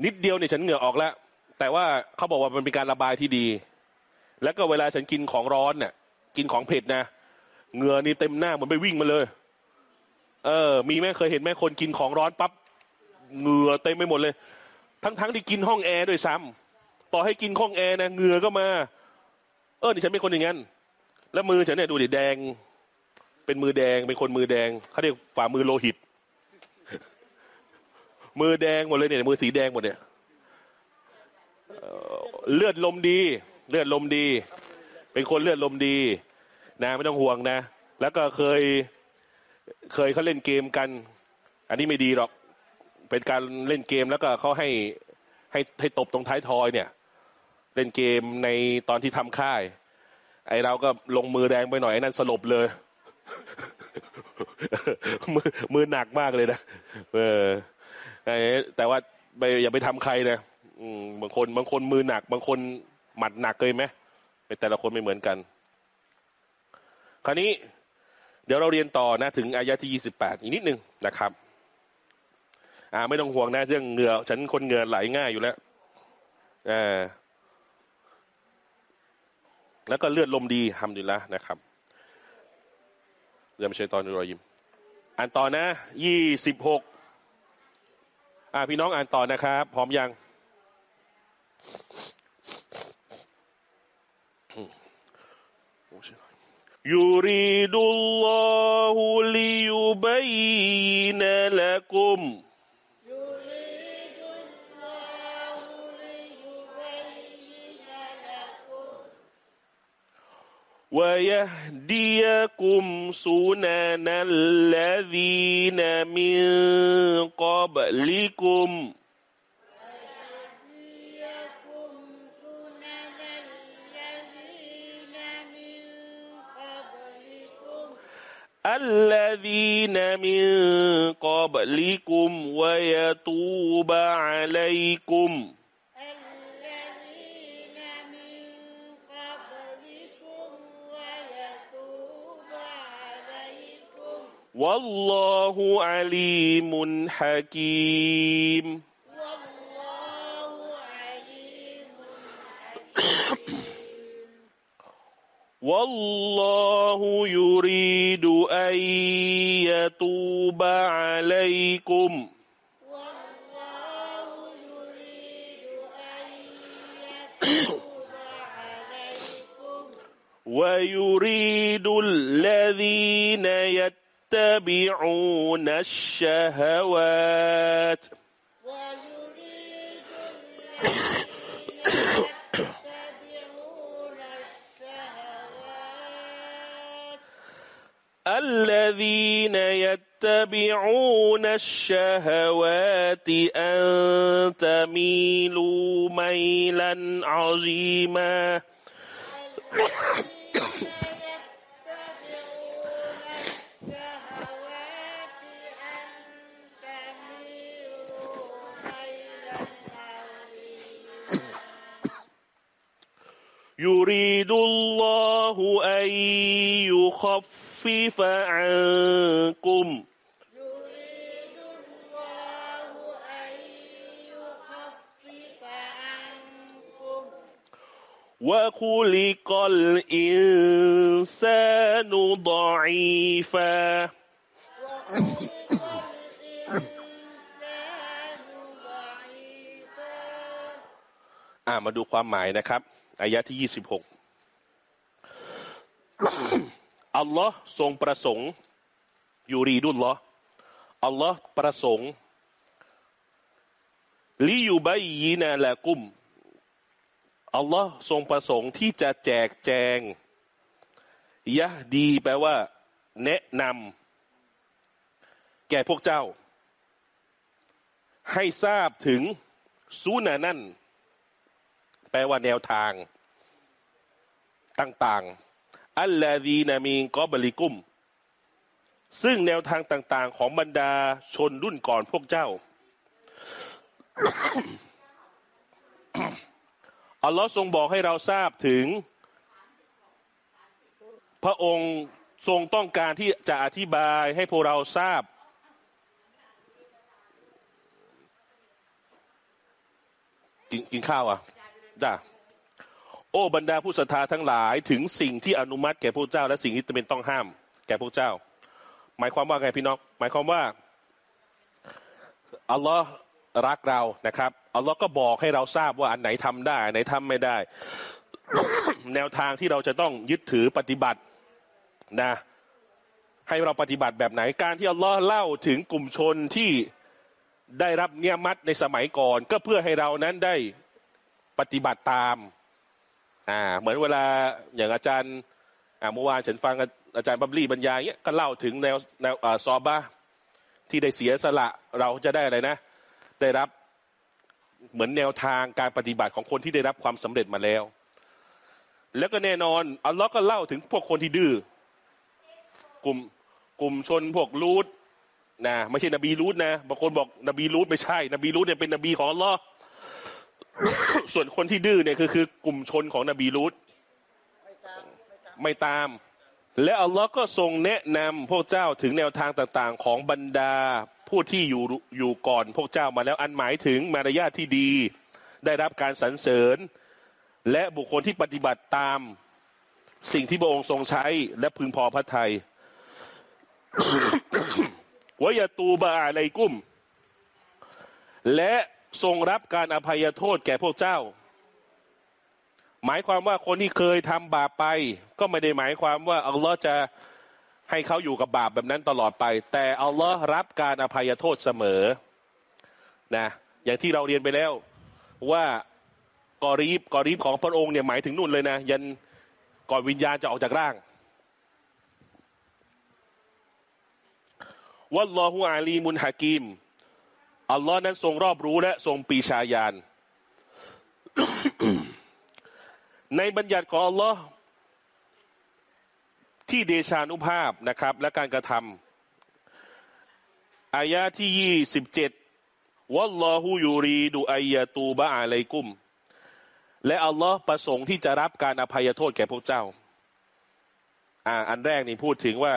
นิดเดียวเนี่ยฉันเหงื่อออกแล้ว แต่ว่าเขาบอกว่ามันเป็นการระบายที่ดี แล้วก็เวลาฉันกินของร้อนเนี่ยกินของเผ็ดนะเหงื่อนี่เต็มหน้าเหมือนไปวิ่งมาเลย เออ มีไหมเคยเห็นไหมคนกินของร้อนปั๊บเหงื่อเต็มไปหมดเลย ทั้งๆที่กินห้องแอร์ด้วยซ้ำต่อให้กินห้องแอร์นะเหงื่อก็มา เออนี่ฉันเป็นคนอย่างนั้นแล้วมือฉันเนี่ยดูดิแดง เป็นมือแดงเป็นคนมือแดงเขาเรียกฝ่ามือโลหิต มือแดงหมดเลยเนี่ยมือสีแดงหมดเนี่ยเอ่อเลือดลมดี เลือดลมดี เป็นคนเลือดลมดี นะไม่ต้องห่วงนะ แล้วก็เคย เคยเขาเล่นเกมกัน อันนี้ไม่ดีหรอก เป็นการเล่นเกมแล้วก็เขาให้ให้ให้ตบตรงท้ายทอยเนี่ย เล่นเกมในตอนที่ทำค่าย ไอเราก็ลงมือแดงไปหน่อยไอ้นั่นสลบเลย มือมือหนักมากเลยนะเออไอ้แต่ว่าไปอย่าไปทำใครนะบางคนบางคนมือหนัก บางคนหมัดหนักเลยไหมแต่ละคนไม่เหมือนกัน คราวนี้ เดี๋ยวเราเรียนต่อนะถึงอายะที่ยี่สิบแปดอีกนิดนึงนะครับอ่าไม่ต้องห่วงนะเรื่องเหงื่อฉันคนเหงื่อไหลง่ายอยู่แล้วอ่าแล้วก็เลือดลมดีทำดีแล้วนะครับเริ่มใช้ตอนรอยยิมอ่านต่อนะยี่สิบหกอ่าพี่น้องอ่านต่อนะครับ พร้อมยัง يريد الله ليبين لكم. يريد الله ليبين لكم ويهديكم سنن الذين من قبلكم. الذين من قبلكم ويتوب عليكم. الذين من قبلكم ويتوب عليكم. والله عليم حكيم. والله عليم حكيم. والله يريد أن يتوب عليكم. والله يريد ويريد الذين يتبعون الشهوات. ويريد الذين الذين يتبعون الشهوات أن تميلوا ميلا عظيما. يريد الله أن يخفف عنكم يريد الله أن يخفف عنكم وخلق الإنسان ضعيفا وخلق الإنسان ضعيفا อ่ามาดูความหมายนะครับ อายะที่ยี่สิบหก อัลลอฮ์ทรงประสงค์ยูรีดุลลอฮ์อัลลอฮ์ประสงค์ลิยูบัยยีนาละกุมอัลลอฮ์ทรงประสงค์ที่จะแจกแจงยะดีแปลว่า แนะนำแก่พวกเจ้า ให้ทราบถึงซูนานั่น แปลว่าแนวทาง ต่าง ๆ อัลลาดีนามีกอบลิกุม ซึ่งแนวทางต่างๆ ของบรรดาชนรุ่นก่อนพวกเจ้าอัลลอฮ์ทรงบอกให้เราทราบถึง พระองค์ทรงต้องการที่จะอธิบายให้พวกเราทราบ กินกินข้าวอะจ้า โอ้บรรดาผู้ศรัทธาทั้งหลายถึงสิ่งที่อนุมัติแก่พวกเจ้า และสิ่งที่จำเป็นต้องห้าม แก่พวกเจ้า หมายความว่าไงพี่น้องหมายความว่าอัลลอฮ์รักเรานะครับอัลลอฮ์ก็บอกให้เราทราบว่าอันไหนทำได้อันไหนทำไม่ได้ แนวทางที่เราจะต้องยึดถือปฏิบัตินะให้เราปฏิบัติแบบไหนการที่อัลลอฮ์เล่าถึงกลุ่มชนที่ได้รับเนียมัดในสมัยก่อน ก็เพื่อให้เรานั้นได้ปฏิบัติตาม อ่า เหมือนเวลาอย่างอาจารย์อ่าเมื่อวานฉันฟังอาจารย์บับลี่บรรยายเนี้ยก็เล่าถึงแนวแนวซอบะที่ได้เสียสละเราจะได้อะไรนะ ได้รับเหมือนแนวทางการปฏิบัติของคนที่ได้รับความสำเร็จมาแล้ว แล้วก็แน่นอนอัลลอฮ์ก็เล่าถึงพวกคนที่ดื้อกลุ่มกลุ่มชนพวกลูดนะไม่ใช่นบีลูดนะบางคนบอกนบีลูดไม่ใช่ นบีลูดเนี่ยเป็นนบีของอัลลอฮ์ ส่วนคนที่ดื้อเนี่ยคือคือกลุ่มชนของนบีลูดไม่ตาม และอัลลอฮ์ก็ทรงแนะนำพวกเจ้าถึงแนวทางต่างๆ ของบรรดาผู้ที่อยู่อยู่ก่อนพวกเจ้ามาแล้วอันหมายถึงมารยาทที่ดี ได้รับการสรรเสริญ และบุคคลที่ปฏิบัติตามสิ่งที่พระองค์ทรงใช้และพึงพอพระทัยวายาตูบาอะไรกุ้ม และ ทรงรับการอภัยโทษแก่พวกเจ้า หมายความว่าคนที่เคยทำบาปไป ก็ไม่ได้หมายความว่าอัลลอฮ์จะให้เขาอยู่กับบาปแบบนั้นตลอดไป แต่อัลลอฮ์รับการอภัยโทษเสมอนะอย่างที่เราเรียนไปแล้วว่ากอรีบกอรีบของพระองค์เนี่ยหมายถึงนู่นเลยนะ ยันก่อนวิญญาณจะออกจากร่างวัลลอฮุอาลีมุนฮากิม อัลลอฮ์นั้นทรงรอบรู้และทรงปีชาญาณ ในบัญญัติของอัลลอฮ์ที่เดชานุภาพนะครับ และการกระทำอายะที่ยี่สิบเจ็ดวัลลอฮุยูรีดูอายะตูบะอะลัยกุม และอัลลอฮ์ประสงค์ที่จะรับการอภัยโทษแก่พวกเจ้า อ่า อันแรกนี่พูดถึงว่า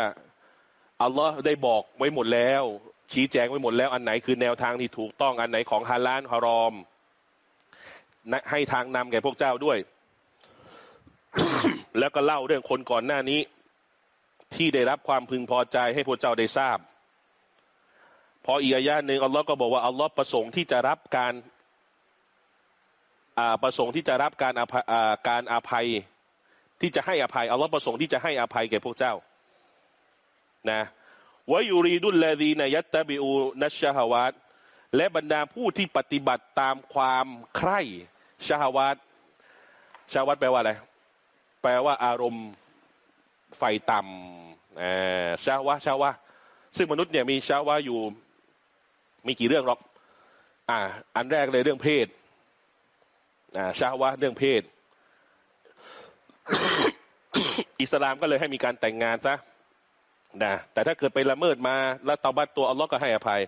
อัลลอฮ์ได้บอกไว้หมดแล้ว ชี้แจงไว้หมดแล้วอันไหนคือแนวทางที่ถูกต้องอันไหนของฮาลานฮารอม ให้ทางนำแก่พวกเจ้าด้วย แล้วก็เล่าเรื่องคนก่อนหน้านี้ ที่ได้รับความพึงพอใจให้พวกเจ้าได้ทราบ พออีกอายะหนึ่งอัลลอฮ์ก็บอกว่าอัลลอฮ์ประสงค์ที่จะรับการประสงค์ที่จะรับการอภัยอ่าการอภัย ที่จะให้อภัยอัลลอฮ์ประสงค์ที่จะให้อภัยแก่พวกเจ้า นะ วายูรีดุลลาดีนายัตตะบิอูนัชชาฮวาตและบรรดาผู้ที่ปฏิบัติตามความใคร่ชาฮวาตชาฮวาตแปลว่าอะไร แปลว่าอารมณ์ไฟต่ำชาวะชาวะซึ่งมนุษย์เนี่ยมีชาวะอยู่มีกี่เรื่องหรอก อ่า อันแรกเลยเรื่องเพศ อ่า ชาวะเรื่องเพศ อิสลามก็เลยให้มีการแต่งงานซะ นะแต่ถ้าเกิดไปละเมิดมา แล้วตอบัตตัวอัลลอฮ์ก็ให้อภัย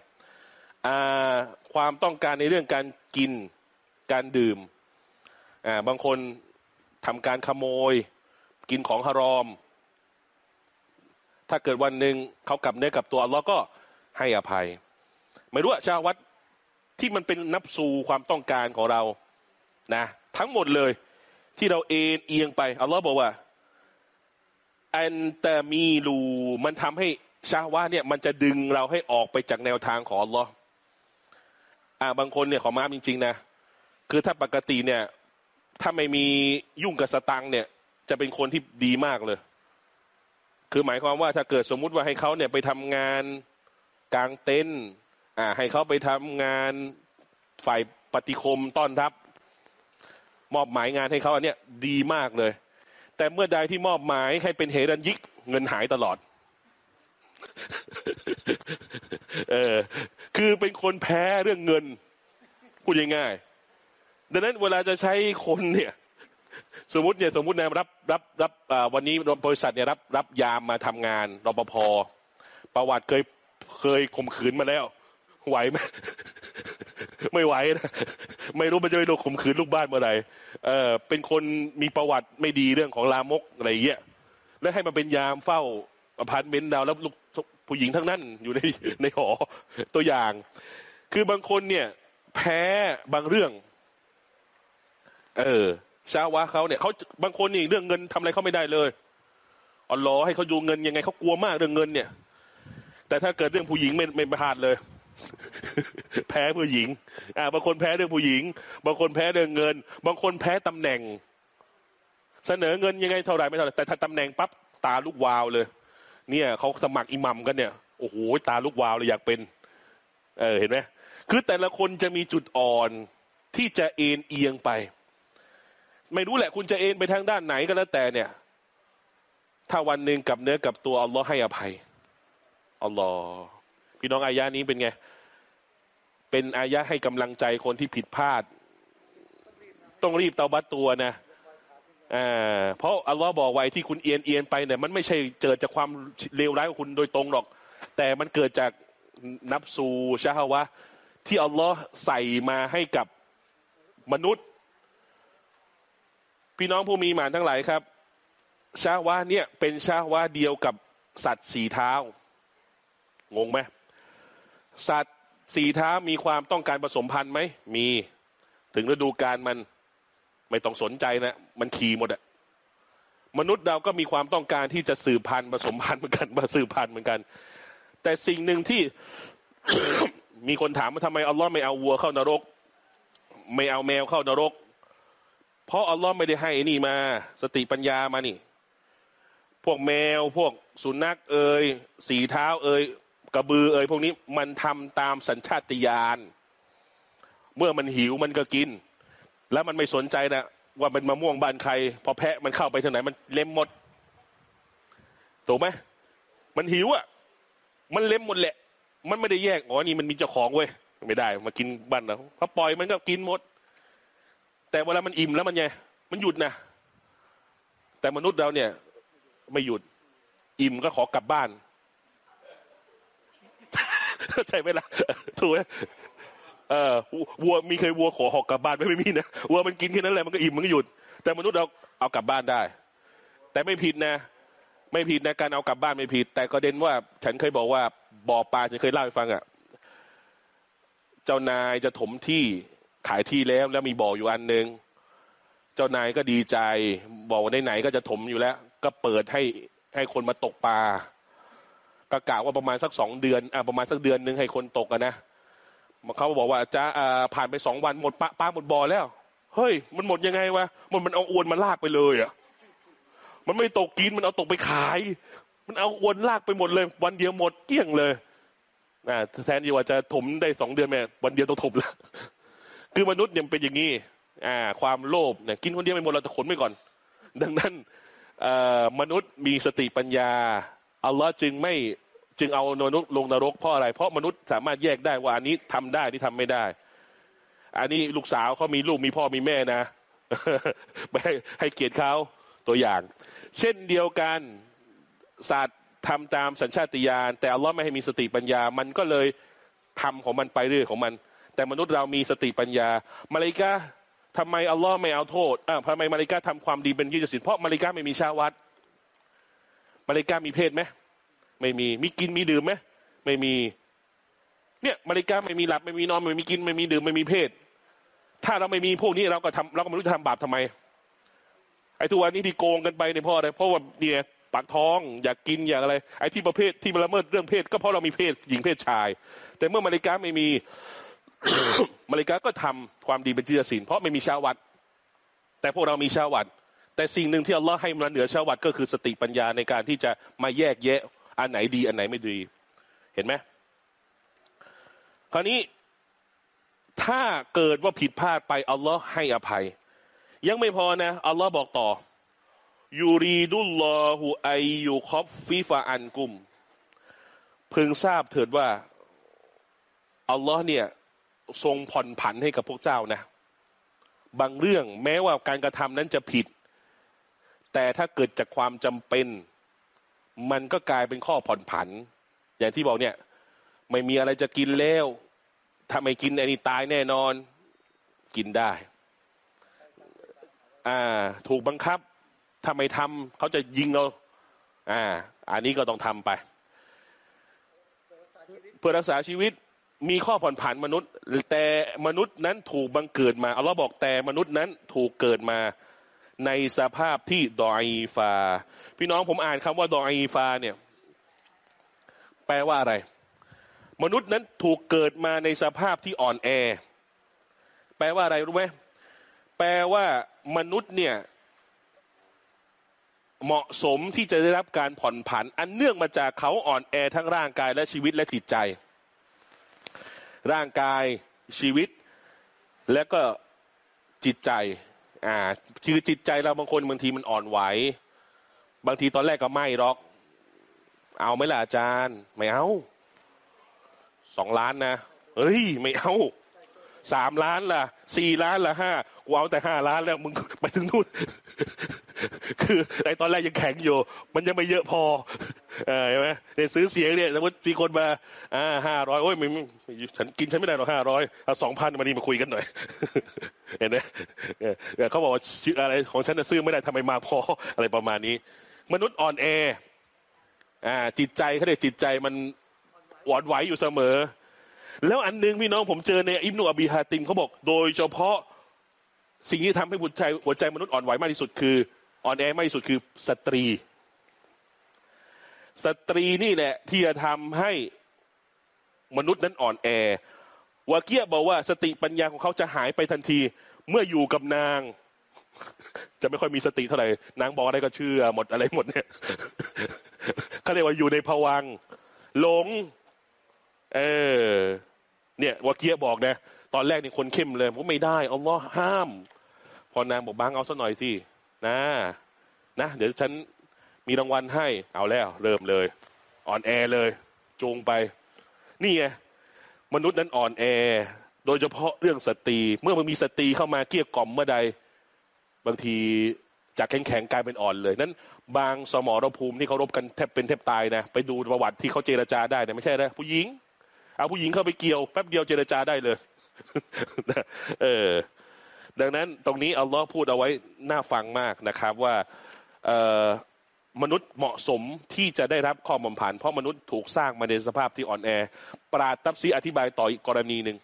ความต้องการในเรื่องการกินการดื่มบางคนทำการขโมย กินของฮารอม ถ้าเกิดวันหนึ่งเขากลับเนื้อกลับตัวอัลลอฮ์ก็ให้อภัย ไม่รู้อะชาววัดที่มันเป็นนับสูความต้องการของเรานะ ทั้งหมดเลย ที่เราเอ็นเอียงไปอัลลอฮ์บอกว่า อันแต่มีรูมันทำให้ชาวะเนี่ยมันจะดึงเราให้ออกไปจากแนวทางของอัลลอฮ์อ่าบางคนเนี่ยขอมาจริง ๆ นะ คือถ้าปกติเนี่ย ถ้าไม่มียุ่งกับสตังเนี่ย จะเป็นคนที่ดีมากเลย คือหมายความว่าถ้าเกิดสมมุติว่าให้เขาเนี่ยไปทำงานกลางเต็นท์อ่า ให้เขาไปทำงานฝ่ายปฏิคมต้อนรับ มอบหมายงานให้เขาอันเนี้ยดีมากเลย แต่เมื่อใดที่มอบหมายให้เป็นเฮรันยิกเงินหายตลอด เออ คือเป็นคนแพ้เรื่องเงิน พูดง่ายๆดังนั้นเวลาจะใช้คนเนี่ย สมมติเนี่ยสมมตินะรับรับรับวันนี้บริษัทเนี่ยรับ รับยามมาทำงานรปภประวัติเคยเคยข่มขืนมาแล้ว ไหวไหมไม่ไหวนะไม่รู้มันจะไปโดนข่มขืนลูกบ้านเมื่อไหร่ เออเป็นคนมีประวัติไม่ดีเรื่องของลามกอะไรอย่างเงี้ยแล้วให้มันเป็นยามเฝ้าอพาร์ตเมนต์ดาวแล้วลูกผู้หญิงทั้งนั้นอยู่ในในหอตัวอย่าง คือบางคนเนี่ย แพ้บางเรื่อง เออชาวะเขาเนี่ยเขาบางคนนี่เรื่องเงินทำอะไรเขาไม่ได้เลยอ๋อรอให้เขาดูเงินยังไงเขากลัวมากเรื่องเงินเนี่ย แต่ถ้าเกิดเรื่องผู้หญิงไม่ไม่พลาดเลย แพ้ผู้หญิง อ่า บางคนแพ้เรื่องผู้หญิง บางคนแพ้เรื่องเงิน บางคนแพ้ตำแหน่ง เสนอเงินยังไงเท่าไหร่ไม่เท่าไหร่แต่ถ้าตำแหน่งปั๊บตาลูกวาวเลย เนี่ยเขาสมัครอิหมัมกันเนี่ยโอ้โหตาลูกวาวเลยอยากเป็น เออเห็นไหมคือแต่ละคนจะมีจุดอ่อนที่จะเอ็นเอียงไป ไม่รู้แหละคุณจะเอ็นไปทางด้านไหนก็แล้วแต่เนี่ย ถ้าวันหนึ่งกับเนื้อกับตัวอัลลอฮ์ให้อภัยอัลลอฮ์พี่น้องอายะนี้เป็นไง เป็นอายะให้กำลังใจคนที่ผิดพลาด ต้องรีบเตาบัตตัวนะเพราะอัลลอฮ์บอกไว้ที่คุณเอียนเอียนไปเนี่ยมันไม่ใช่เกิดจากความเลวร้ายของคุณโดยตรงหรอก แต่มันเกิดจากนับสูชาฮวะที่อัลลอฮ์ใส่มาให้กับมนุษย์ พี่น้องผู้มีหมานทั้งหลายครับชาฮวะเนี่ยเป็นชาฮวะเดียวกับสัตว์สีเท้างงไหมสัตว์ สีเท้ามีความต้องการผสมพันธุ์ไหมมีถึงฤดูกาลมันไม่ต้องสนใจนะ มันขี่หมดอะมนุษย์เราก็มีความต้องการที่จะสืบพันธุ์ผสมพันธุ์เหมือนกันมาสืบพันธุ์เหมือนกัน แต่สิ่งหนึ่งที่มีคนถามว่าทำไมอัลลอฮ์ไม่เอาวัวเข้านรก ไม่เอาแมวเข้านรก เพราะอัลลอฮ์ไม่ได้ให้นี่มา สติปัญญามานี่ พวกแมวพวกสุนัขเอ่ยสีเท้าเอ่ย กระบือเอ่ยพวกนี้มันทำตามสัญชาตญาณเมื่อมันหิวมันก็กิน แล้วมันไม่สนใจนะว่าเป็นมะม่วงบ้านใคร พอแพะมันเข้าไปทางไหน มันเล็มหมดถูกไหมมันหิวอะ มันเล็มหมดแหละ มันไม่ได้แยกอ๋อนี่มันมีเจ้าของเว้ยไม่ได้ มากินบ้านเราพอปล่อยมันก็กินหมด แต่เวลามันอิ่มแล้วมันไงมันหยุดนะแต่มนุษย์เราเนี่ย ไม่หยุด อิ่มก็ขอกลับบ้าน ใช่ไหมล่ะถูกไหมเออวัวมีเคยวัวขอหอกกลับบ้านไหมไม่มีนะวัวมันกินแค่นั้นแหละมันก็อิ่มมันก็หยุด แต่มนุษย์เราเอากลับบ้านได้ แต่ไม่ผิดนะ ไม่ผิดนะการเอากลับบ้านไม่ผิด แต่ก็เด่นว่าฉันเคยบอกว่าบ่อปลาฉันเคยเล่าให้ฟังอะเจ้านายจะถมที่ขายที่แล้วแล้วมีบ่ออยู่อันหนึ่งเจ้าจ้านายก็ดีใจ บอกว่าไหนๆก็จะถมอยู่แล้ว ก็เปิดให้ให้คนมาตกปลา ก็กะว่าประมาณสักสองเดือนอ่าประมาณสักเดือนหนึ่งให้คนตกนะเขาบอกว่าจะาผ่านไปสองวันหมดปลาปลาหมดบ่อแล้ว เฮ้ย มันหมดยังไงวะมันมันเอาอวนมาลากไปเลยอะมันไม่ตกกินมันเอาตกไปขาย มันเอาอวนลากไปหมดเลย วันเดียวหมดเกลี้ยงเลยนะแทนที่ว่าจะถมได้สองเดือนแม่วันเดียวต้องถมแล้วคือมนุษย์เนี่ยมันเป็นอย่างนี้อ่า ความโลภเนี่ยกินคนเดียวไม่หมดเราจะขนไปก่อน ดังนั้นมนุษย์มีสติปัญญา อัลลอฮ์จึงไม่จึงเอามนุษย์ลงนรกเพราะอะไร เพราะมนุษย์สามารถแยกได้ว่าอันนี้ทำได้นี่ทำไม่ได้ อันนี้ลูกสาวเขามีลูกมีพ่อมีแม่นะไม่ให้ให้เกียรติเขาตัวอย่าง เช่นเดียวกันศาสตว์ทำตามสัญชาติญาณแต่อัลลอฮ์ไม่ให้มีสติปัญญา มันก็เลยทำของมันไปเรื่อยของมัน แต่มนุษย์เรามีสติปัญญา มาเลกาทำไมอัลลอฮ์ไม่เอาโทษอ่าทำไมมาเลกาทำความดีเป็นยี่สิบเพราะมาเลกาไม่มีชาวัด มาเลกามีเพศไหมไม่มี มีกินมีดื่มไหมไม่มี เนี่ยมาเลกาไม่มีหลับไม่มีนอนไม่มีกินไม่มีดื่มไม่มีเพศ ถ้าเราไม่มีพวกนี้เราก็ทำเราก็ไม่รู้จะทำบาปทำไมไอ้ทุกวันนี้ที่โกงกันไปเนี่ยเพราะอะไรเพราะว่าเนี่ยปากท้องอยากกินอยากอะไร ไอ้ที่ประเภทที่มาละเมิดเรื่องเพศ ก็เพราะเรามีเพศหญิงเพศชาย แต่เมื่อมาเลกาไม่มีมาเลกาก็ทำความดีเป็นจิตศีลเพราะไม่มีชาวัด แต่พวกเรามีชาวัด แต่สิ่งหนึ่งที่อัลลอฮ์ให้มาเหนือชาวัดก็คือสติปัญญาในการที่จะมาแยกแยะ อันไหนดีอันไหนไม่ดี เห็นไหมคราวนี้ถ้าเกิดว่าผิดพลาดไปอัลลอฮ์ให้อภัย ยังไม่พอนะอัลลอฮ์บอกต่อيريد الله أن يخفف عنكم พึงทราบเถิดว่าอัลลอฮ์เนี่ยทรงผ่อนผันให้กับพวกเจ้านะ บางเรื่องแม้ว่าการกระทำนั้นจะผิด แต่ถ้าเกิดจากความจำเป็น มันก็กลายเป็นข้อผ่อนผัน อย่างที่บอกเนี่ย ไม่มีอะไรจะกินแล้วถ้าไม่กินไอ้นี่ตายแน่นอน กินได้ อ่า ถูกบังคับ ถ้าไม่ทำเขาจะยิงเรา อ่า อันนี้ก็ต้องทำไป เพื่อรักษาชีวิตมีข้อผ่อนผันมนุษย์ แต่มนุษย์นั้นถูกบังเกิดมาเอัลลอฮ์บอกแต่มนุษย์นั้นถูกเกิดมา ในสภาพที่ดอยฟา พี่น้องผมอ่านคำว่าดอยฟาเนี่ย แปลว่าอะไร มนุษย์นั้นถูกเกิดมาในสภาพที่อ่อนแอ แปลว่าอะไรรู้ไหมแปลว่ามนุษย์เนี่ย เหมาะสมที่จะได้รับการผ่อนผัน อันเนื่องมาจากเขาอ่อนแอทั้งร่างกายและชีวิตและจิตใจ ร่างกายชีวิต และก็จิตใจ อ่า คือจิตใจเราบางคนบางทีมันอ่อนไหว บางทีตอนแรกก็ไม่หรอก เอาไหมล่ะอาจารย์ ไม่เอาสองล้านนะเฮ้ย ไม่เอาสามล้านล่ะสี่ล้านล่ะห้ากูเอาแต่ห้าล้านแล้วมึงไปถึงนู่น คือไอตอนแรกยังแข็งอยู่ มันยังไม่เยอะพอเห็นไหมเนี่ยซื้อเสียงเนี่ยสมมติมีคนมาอ่าห้าร้อยโอ้ยม่ไม่ฉันกินฉันไม่ได้หรอกห้าร้อยเอาสองพันมานี่มาคุยกันหน่อย เห็นไหมเออเออเขาบอกว่าอะไรของฉันน่ะซื้อไม่ได้ทำไมมาพออะไรประมาณนี้ มนุษย์อ่อนแออ่า จิตใจเขาเรียกจิตใจมันหวั่นไหวอยู่เสมอ แล้วอันหนึงพี่น้องผมเจอในอิบนุอบีฮาติมเขาบอก โดยเฉพาะสิ่งที่ทำให้หัวใจหัวใจมนุษย์อ่อนไหวมากที่สุดคือ อ่อนแอไม่สุดคือสตรี สตรีนี่แหละที่จะทำให้มนุษย์นั้นอ่อนแอวาเกียบอกว่าสติปัญญาของเขาจะหายไปทันที เมื่ออยู่กับนาง จะไม่ค่อยมีสติเท่าไหร่นางบอกอะไรก็เชื่อ หมดอะไรหมดเนี่ยเขาเรียกว่าอยู่ในภวังหลง เออ เนี่ยวาเกียบอกนะ ตอนแรกนี่คนเข้มเลยผมไม่ได้อัลลอฮ์ห้าม พอนางบอกบังเอาซะหน่อยสิ นะนะ เดี๋ยวฉันมีรางวัลให้เอาแล้ว เริ่มเลยอ่อนแอเลยจูงไป นี่ไงมนุษย์นั้นอ่อนแอ โดยเฉพาะเรื่องสตรี เมื่อมันมีสตรีเข้ามาเกลี้ยกล่อมเมื่อใด บางทีจากแข็งแข็งกลายเป็นอ่อนเลยนั้นบางสมรภูมิที่เขารบกันแทบเป็นแทบตายนะไปดูประวัติที่เขาเจรจาได้นะไม่ใช่นะผู้หญิงเอาผู้หญิงเข้าไปเกี่ยวแป๊บเดียวเจรจาได้เลยเออ ดังนั้นตรงนี้อัลลอฮ์พูดเอาไว้น่าฟังมากนะครับว่ามนุษย์เหมาะสมที่จะได้รับข้อมผ่านเพราะมนุษย์ถูกสร้างมาในสภาพที่อ่อนแอ ปราดตับซีอธิบายต่ออีกกรณีหนึ่ง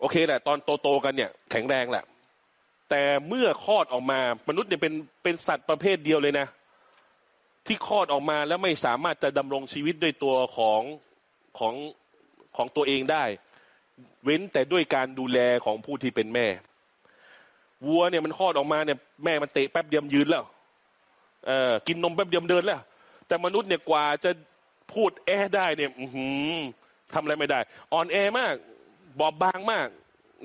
โอเคแหละตอนโตๆกันเนี่ยแข็งแรงแหละ แต่เมื่อคลอดออกมามนุษย์เนี่ยเป็นเป็นสัตว์ประเภทเดียวเลยนะ ที่คลอดออกมาแล้วไม่สามารถจะดำรงชีวิตด้วยตัวของของของตัวเองได้ เว้นแต่ด้วยการดูแลของผู้ที่เป็นแม่ วัวเนี่ยมันคลอดออกมาเนี่ยแม่มันเตะแป๊บเดียวยืนแล้วเออกินนมแป๊บเดียวเดินแล้ว แต่มนุษย์เนี่ยกว่าจะพูดแอได้เนี่ยอือหือทำอะไรไม่ได้ อ่อนแอมาก บอบบางมาก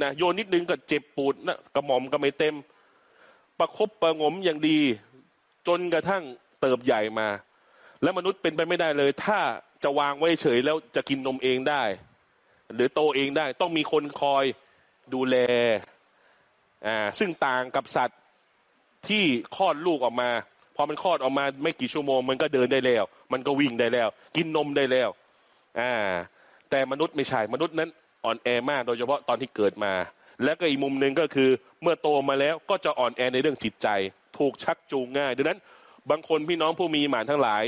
นะโยนนิดนึงก็เจ็บปวดนะกระหม่อมก็ไม่เต็ม ประคบประงมอย่างดี จนกระทั่งเติบใหญ่มา แล้วมนุษย์เป็นไปไม่ได้เลย ถ้าจะวางไว้เฉยแล้วจะกินนมเองได้ หรือโตเองได้ต้องมีคนคอยดูแลอ่าซึ่งต่างกับสัตว์ที่คลอดลูกออกมาพอมันคลอดออกมาไม่กี่ชั่วโมง มันก็เดินได้แล้ว มันก็วิ่งได้แล้ว กินนมได้แล้วอ่าแต่มนุษย์ไม่ใช่มนุษย์นั้นอ่อนแอมากโดยเฉพาะตอนที่เกิดมา แล้วก็อีกมุมหนึ่งก็คือ เมื่อโตมาแล้วก็จะอ่อนแอในเรื่องจิตใจ ถูกชักจูงง่ายดังนั้นบางคนพี่น้องผู้มีอีหม่านทั้งหลาย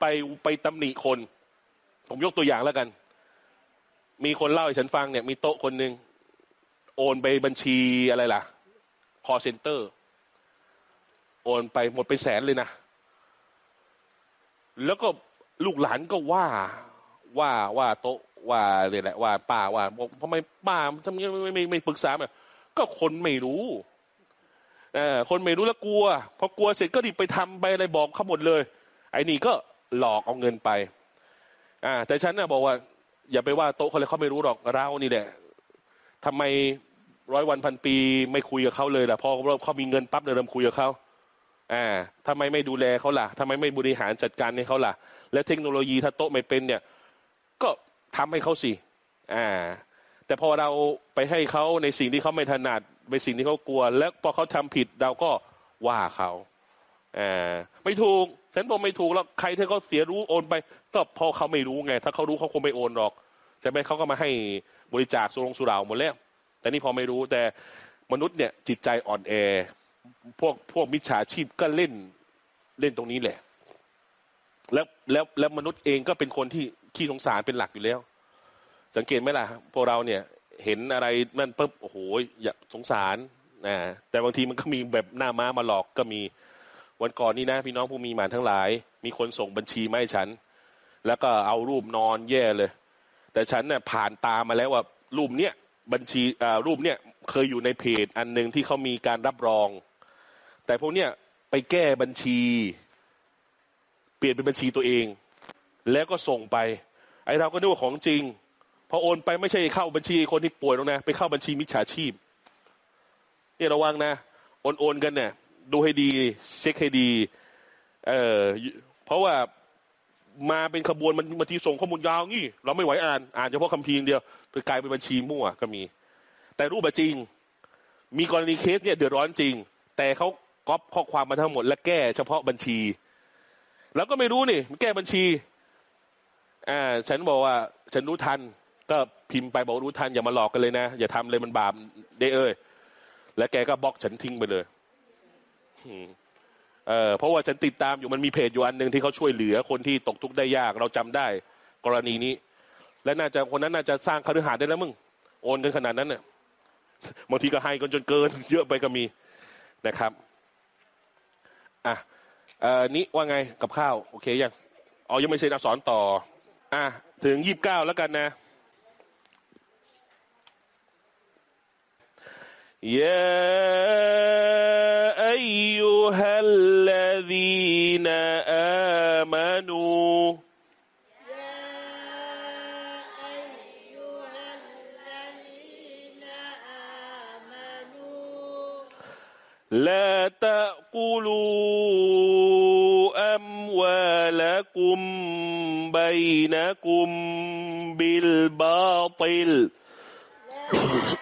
ไปไปตำหนิคน ผมยกตัวอย่างแล้วกัน มีคนเล่าให้ฉันฟังเนี่ยมีโต๊ะคนหนึ่งโอนไปบัญชีอะไรล่ะ call center โอนไปหมดไปแสนเลยนะ แล้วก็ลูกหลานก็ว่าว่าว่าโต๊ะว่าเลยแหละว่าป้าว่าบอกทำไมป้าทำไมไม่ไม่ไม่ปรึกษาอะก็คนไม่รู้เออคนไม่รู้แล้วกลัว พอกลัวเสร็จก็รีบไปทำไปอะไรบอกเขาหมดเลย ไอ้นี่ก็หลอกเอาเงินไป อ่า แต่ฉันน่ะบอกว่า อย่าไปว่าโต๊ะเขาเลยเขาไม่รู้หรอกเรานี่แหละทำไมร้อยวันพันปี ไม่คุยกับเขาเลยล่ะพอเขามีเงินปั๊บเนี่ยเริ่มคุยกับเขาอ่าทำไมไม่ดูแลเขาล่ะทำไมไม่บริหารจัดการให้เขาล่ะ และเทคโนโลยีถ้าโต๊ะไม่เป็นเนี่ย ก็ทำให้เขาสิอ่า แต่พอเราไปให้เขาในสิ่งที่เขาไม่ถนัดในสิ่งที่เขากลัว แล้วพอเขาทำผิดเราก็ว่าเขาอ่าไม่ถูกฉันบอกไม่ถูกแล้วใครที่เขาเสียรู้โอนไป ก็พอเขาไม่รู้ไง ถ้าเขารู้เขาคงไม่โอนหรอก ใช่ไหมเขาก็มาให้บริจาคสุรงสุราวหมดแล้ว แต่นี่พอไม่รู้แต่มนุษย์เนี่ยจิตใจอ่อนแอ พวกพวกมิจฉาชีพก็เล่นเล่นตรงนี้แหละ แล้วแล้วแล้วมนุษย์เองก็เป็นคนที่ขี้สงสารเป็นหลักอยู่แล้ว สังเกตไหมล่ะพวกเราเนี่ยเห็นอะไรนั่นปุ๊บโอ้โหอยากสงสารนะแต่บางทีมันก็มีแบบหน้าม้ามาหลอกก็มีวันก่อนนี่นะ พี่น้องผู้มีหมานทั้งหลาย มีคนส่งบัญชีมาให้ฉัน แล้วก็เอารูปนอนแย่เลย แต่ฉันเนี่ยผ่านตามาแล้วว่ารูปเนี้ยบัญชีรูปเนี้ยเคยอยู่ในเพจอันหนึ่งที่เขามีการรับรอง แต่พวกเนี้ยไปแก้บัญชี เปลี่ยนเป็นบัญชีตัวเอง แล้วก็ส่งไป ไอเราก็นึกว่าของจริงพอโอนไปไม่ใช่เข้าบัญชีคนที่ป่วยตรงนะไปเข้าบัญชีมิจฉาชีพเนี่ยระวังนะโอนโอนกันเนี่ยดูให้ดี เช็คให้ดี เออเพราะว่า มาเป็นขบวนมันบางทีส่งข้อมูลยาวงี้ เราไม่ไหวอ่านอ่านเฉพาะคำพีงเดียวไปกลายเป็นบัญชีมั่วก็มี แต่รูปแบบจริง มีกรณีเคสเนี่ยเดือดร้อนจริง แต่เขาก๊อปข้อความมาทั้งหมด และแก้เฉพาะบัญชี แล้วก็ไม่รู้นี่มันแก้บัญชีอ่าฉันบอกว่า ฉันรู้ทัน ก็พิมพ์ไปบอกรู้ทันอย่ามาหลอกกันเลยนะอย่าทำเลยมันบาปเด้เอ้ยและแกก็บล็อกฉันทิ้งไปเลยอืม เออเพราะว่าฉันติดตามอยู่มันมีเพจอยู่อันหนึ่งที่เขาช่วยเหลือคนที่ตกทุกข์ได้ยากเราจำได้ กรณีนี้ และน่าจะคนนั้นน่าจะสร้างคฤหาสน์ได้แล้วมึงโอนกันขนาดนั้นเนี่ยบางทีก็ให้กันจนเกิน เยอะไปก็มีนะครับอะเอ่อนี้ว่าไงกับข้าว โอเคยังอ๋อยังไม่เสร็จอะสอนต่อ อะถึงยี่บเก้าแล้วกันนะ يا أيها الذين آمنوا لا تأكلوا أموالكم بينكم بالباطل.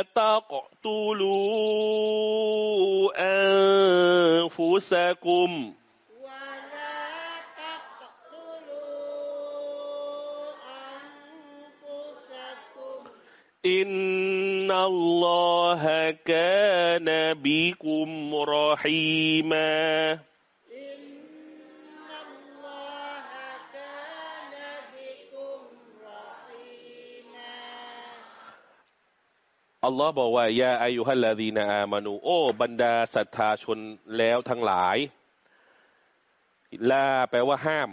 تقتلوا أنفسكم ولا تقتلوا أنفسكم إن الله كان بكم رحيما อัลลอฮ์บอกว่ายาอายุฮัลลาดีนาอามานูโอ้บรรดาศรัทธาชนแล้วทั้งหลายลาแปลว่าห้าม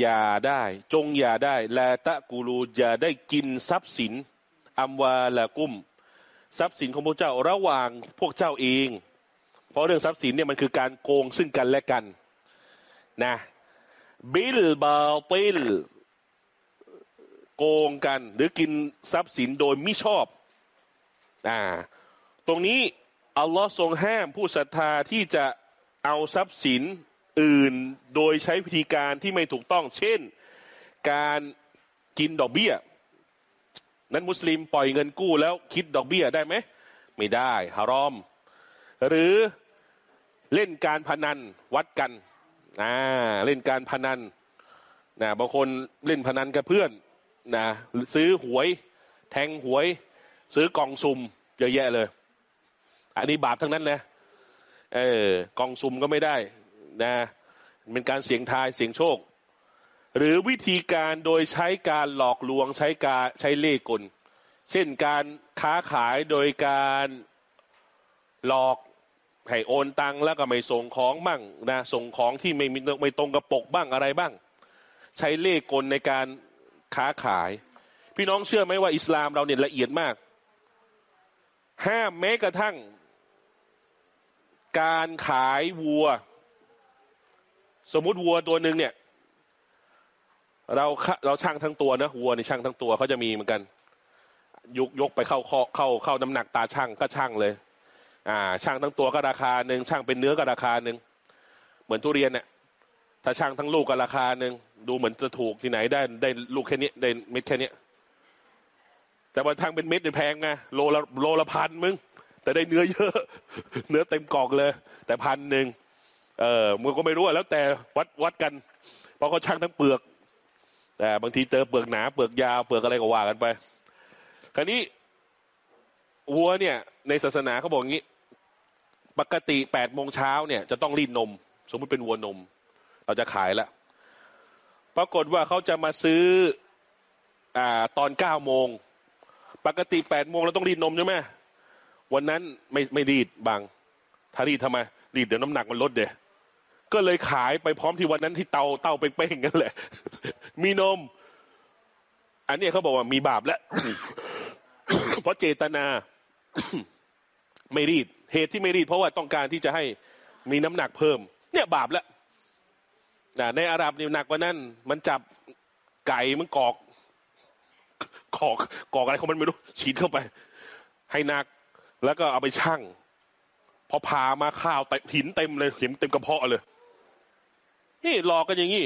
อย่าได้ จงอย่าได้ลาตะกูลูอย่าได้กินทรัพย์สินอัมวาละกุม ทรัพย์สินของพวกเจ้าระหว่างพวกเจ้าเอง เพราะเรื่องทรัพย์สินเนี่ยมันคือการโกงซึ่งกันและกันนะบิลบาติลโกงกัน หรือกินทรัพย์สินโดยมิชอบ อ่า ตรงนี้อัลลอฮ์ทรงห้ามผู้ศรัทธาที่จะเอาทรัพย์สินอื่นโดยใช้วิธีการที่ไม่ถูกต้อง เช่น การกินดอกเบี้ย นั้นมุสลิมปล่อยเงินกู้แล้วคิดดอกเบี้ยได้ไหม ไม่ได้ฮารอม หรือเล่นการพนันวัดกันอ่าเล่นการพนันนะบางคนเล่นพนันกับเพื่อนนะซื้อหวย แทงหวย ซื้อกล่องซุ่มเยอะแยะเลย อันนี้บาปทั้งนั้นนะเออกล่องซุ่มก็ไม่ได้นะเป็นการเสี่ยงทายเสี่ยงโชค หรือวิธีการโดยใช้การหลอกลวงใช้การใช้เล่ห์กล เช่นการค้าขายโดยการหลอกให้โอนตังค์แล้วก็ไม่ส่งของบ้างนะส่งของที่ไม่มีไม่ตรงกับปกบ้างอะไรบ้าง ใช้เล่ห์กลในการค้าขาย พี่น้องเชื่อไหมว่าอิสลามเราเนี่ยละเอียดมาก ห้ามแม้กระทั่ง การขายวัว สมมุติวัวตัวหนึ่งเนี่ย เราเราช่างทั้งตัวนะวัวในช่างทั้งตัวเขาจะมีเหมือนกันยกยกไปเข้าข้อเข้าเข้าน้ำหนักตาช่างก็ช่างเลย อ่า ช่างทั้งตัวก็ราคาหนึ่งช่างเป็นเนื้อก็ราคาหนึ่งเหมือนทุเรียนเนี่ยถ้าช่างทั้งลูกก็ราคาหนึ่งดูเหมือนจะถูกที่ไหนได้ได้ลูกแค่นี้ได้เม็ดแค่นี้ แต่ว่าทางเป็นเม็ดเนี่ยแพงไงโลละโลละพันมึง แต่ได้เนื้อเยอะ เนื้อเต็มกองเลย แต่พันหนึ่งเออมึงก็ไม่รู้แล้วแต่วัดวัดกัน เพราะเขาช่างทั้งเปลือก แต่บางทีเจอเปลือกหนาเปลือกยาวเปลือกอะไรก็ว่ากันไป คราวนี้วัวเนี่ย ในศาสนาเขาบอกงี้ ปกติแปดโมงเช้าเนี่ยจะต้องรีดนม สมมติเป็นวัวนม เราจะขายล้วปรากฏว่าเขาจะมาซื้ออ่าตอนเก้าโมง ปกติแปดโมงเราต้องรีดนมใช่ไหมวันนั้นไม่ไม่รีดบางถ้ารีดทำไมรีดเดี๋ยวน้ำหนักมันลดเดะก็เลยขายไปพร้อมที่วันนั้นที่เตาเตาเป้งๆกันแหละ มีนม อันนี้เขาบอกว่ามีบาปแล้วเพราะเจตนาไม่รีด เหตุที่ไม่รีด เพราะว่าต้องการที่จะให้มีน้ำหนักเพิ่ม เนี่ยบาปแล้วในอาหรับนี่หนักกว่านั้น มันจับไก่มันกอก กอกกอกอะไรของมันไม่รู้ฉีดเข้าไป ให้นัก แล้วก็เอาไปชั่งพอพามาข้าวเต็มหินเต็มเลยหินเต็มกระเพาะเลยนี่หลอกกันอย่างนี้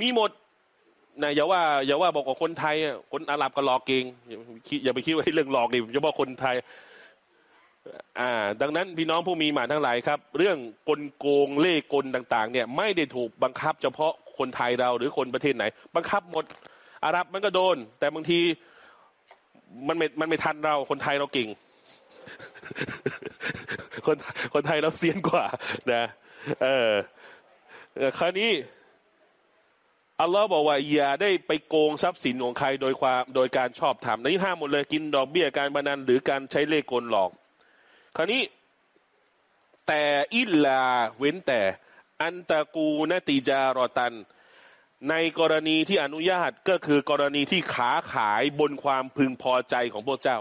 มีหมดนะอย่าว่า อย่าว่าบอกว่าคนไทยคนอาหรับก็หลอกเก่งอย่าไปคิดว่าเรื่องหลอกดิเฉพาะคนไทย อ่า ดังนั้นพี่น้องผู้มีหมาทั้งหลายครับ เรื่องกลโกงเล่กลต่าง ๆ เนี่ย ไม่ได้ถูกบังคับเฉพาะคนไทยเราหรือคนประเทศไหน บังคับหมด อาหรับมันก็โดน แต่บางทีมันไม่มันไม่ทันเราคนไทยเราเก่ง คนคนไทยเราเซียนกว่า นะ เออคราวนี้อัลลอฮ์บอกว่าอย่าได้ไปโกงทรัพย์สินของใครโดยความโดยการชอบธรรมนี่ห้ามหมดเลยกินดอกเบี้ยการพนันหรือการใช้เล่ห์กลหลอก คราวนี้ แต่อิลลาเว้นแต่ อันตะกูนติจารอตัน ในกรณีที่อนุญาตก็คือกรณีที่ขาขายบนความพึงพอใจของพวกเจ้า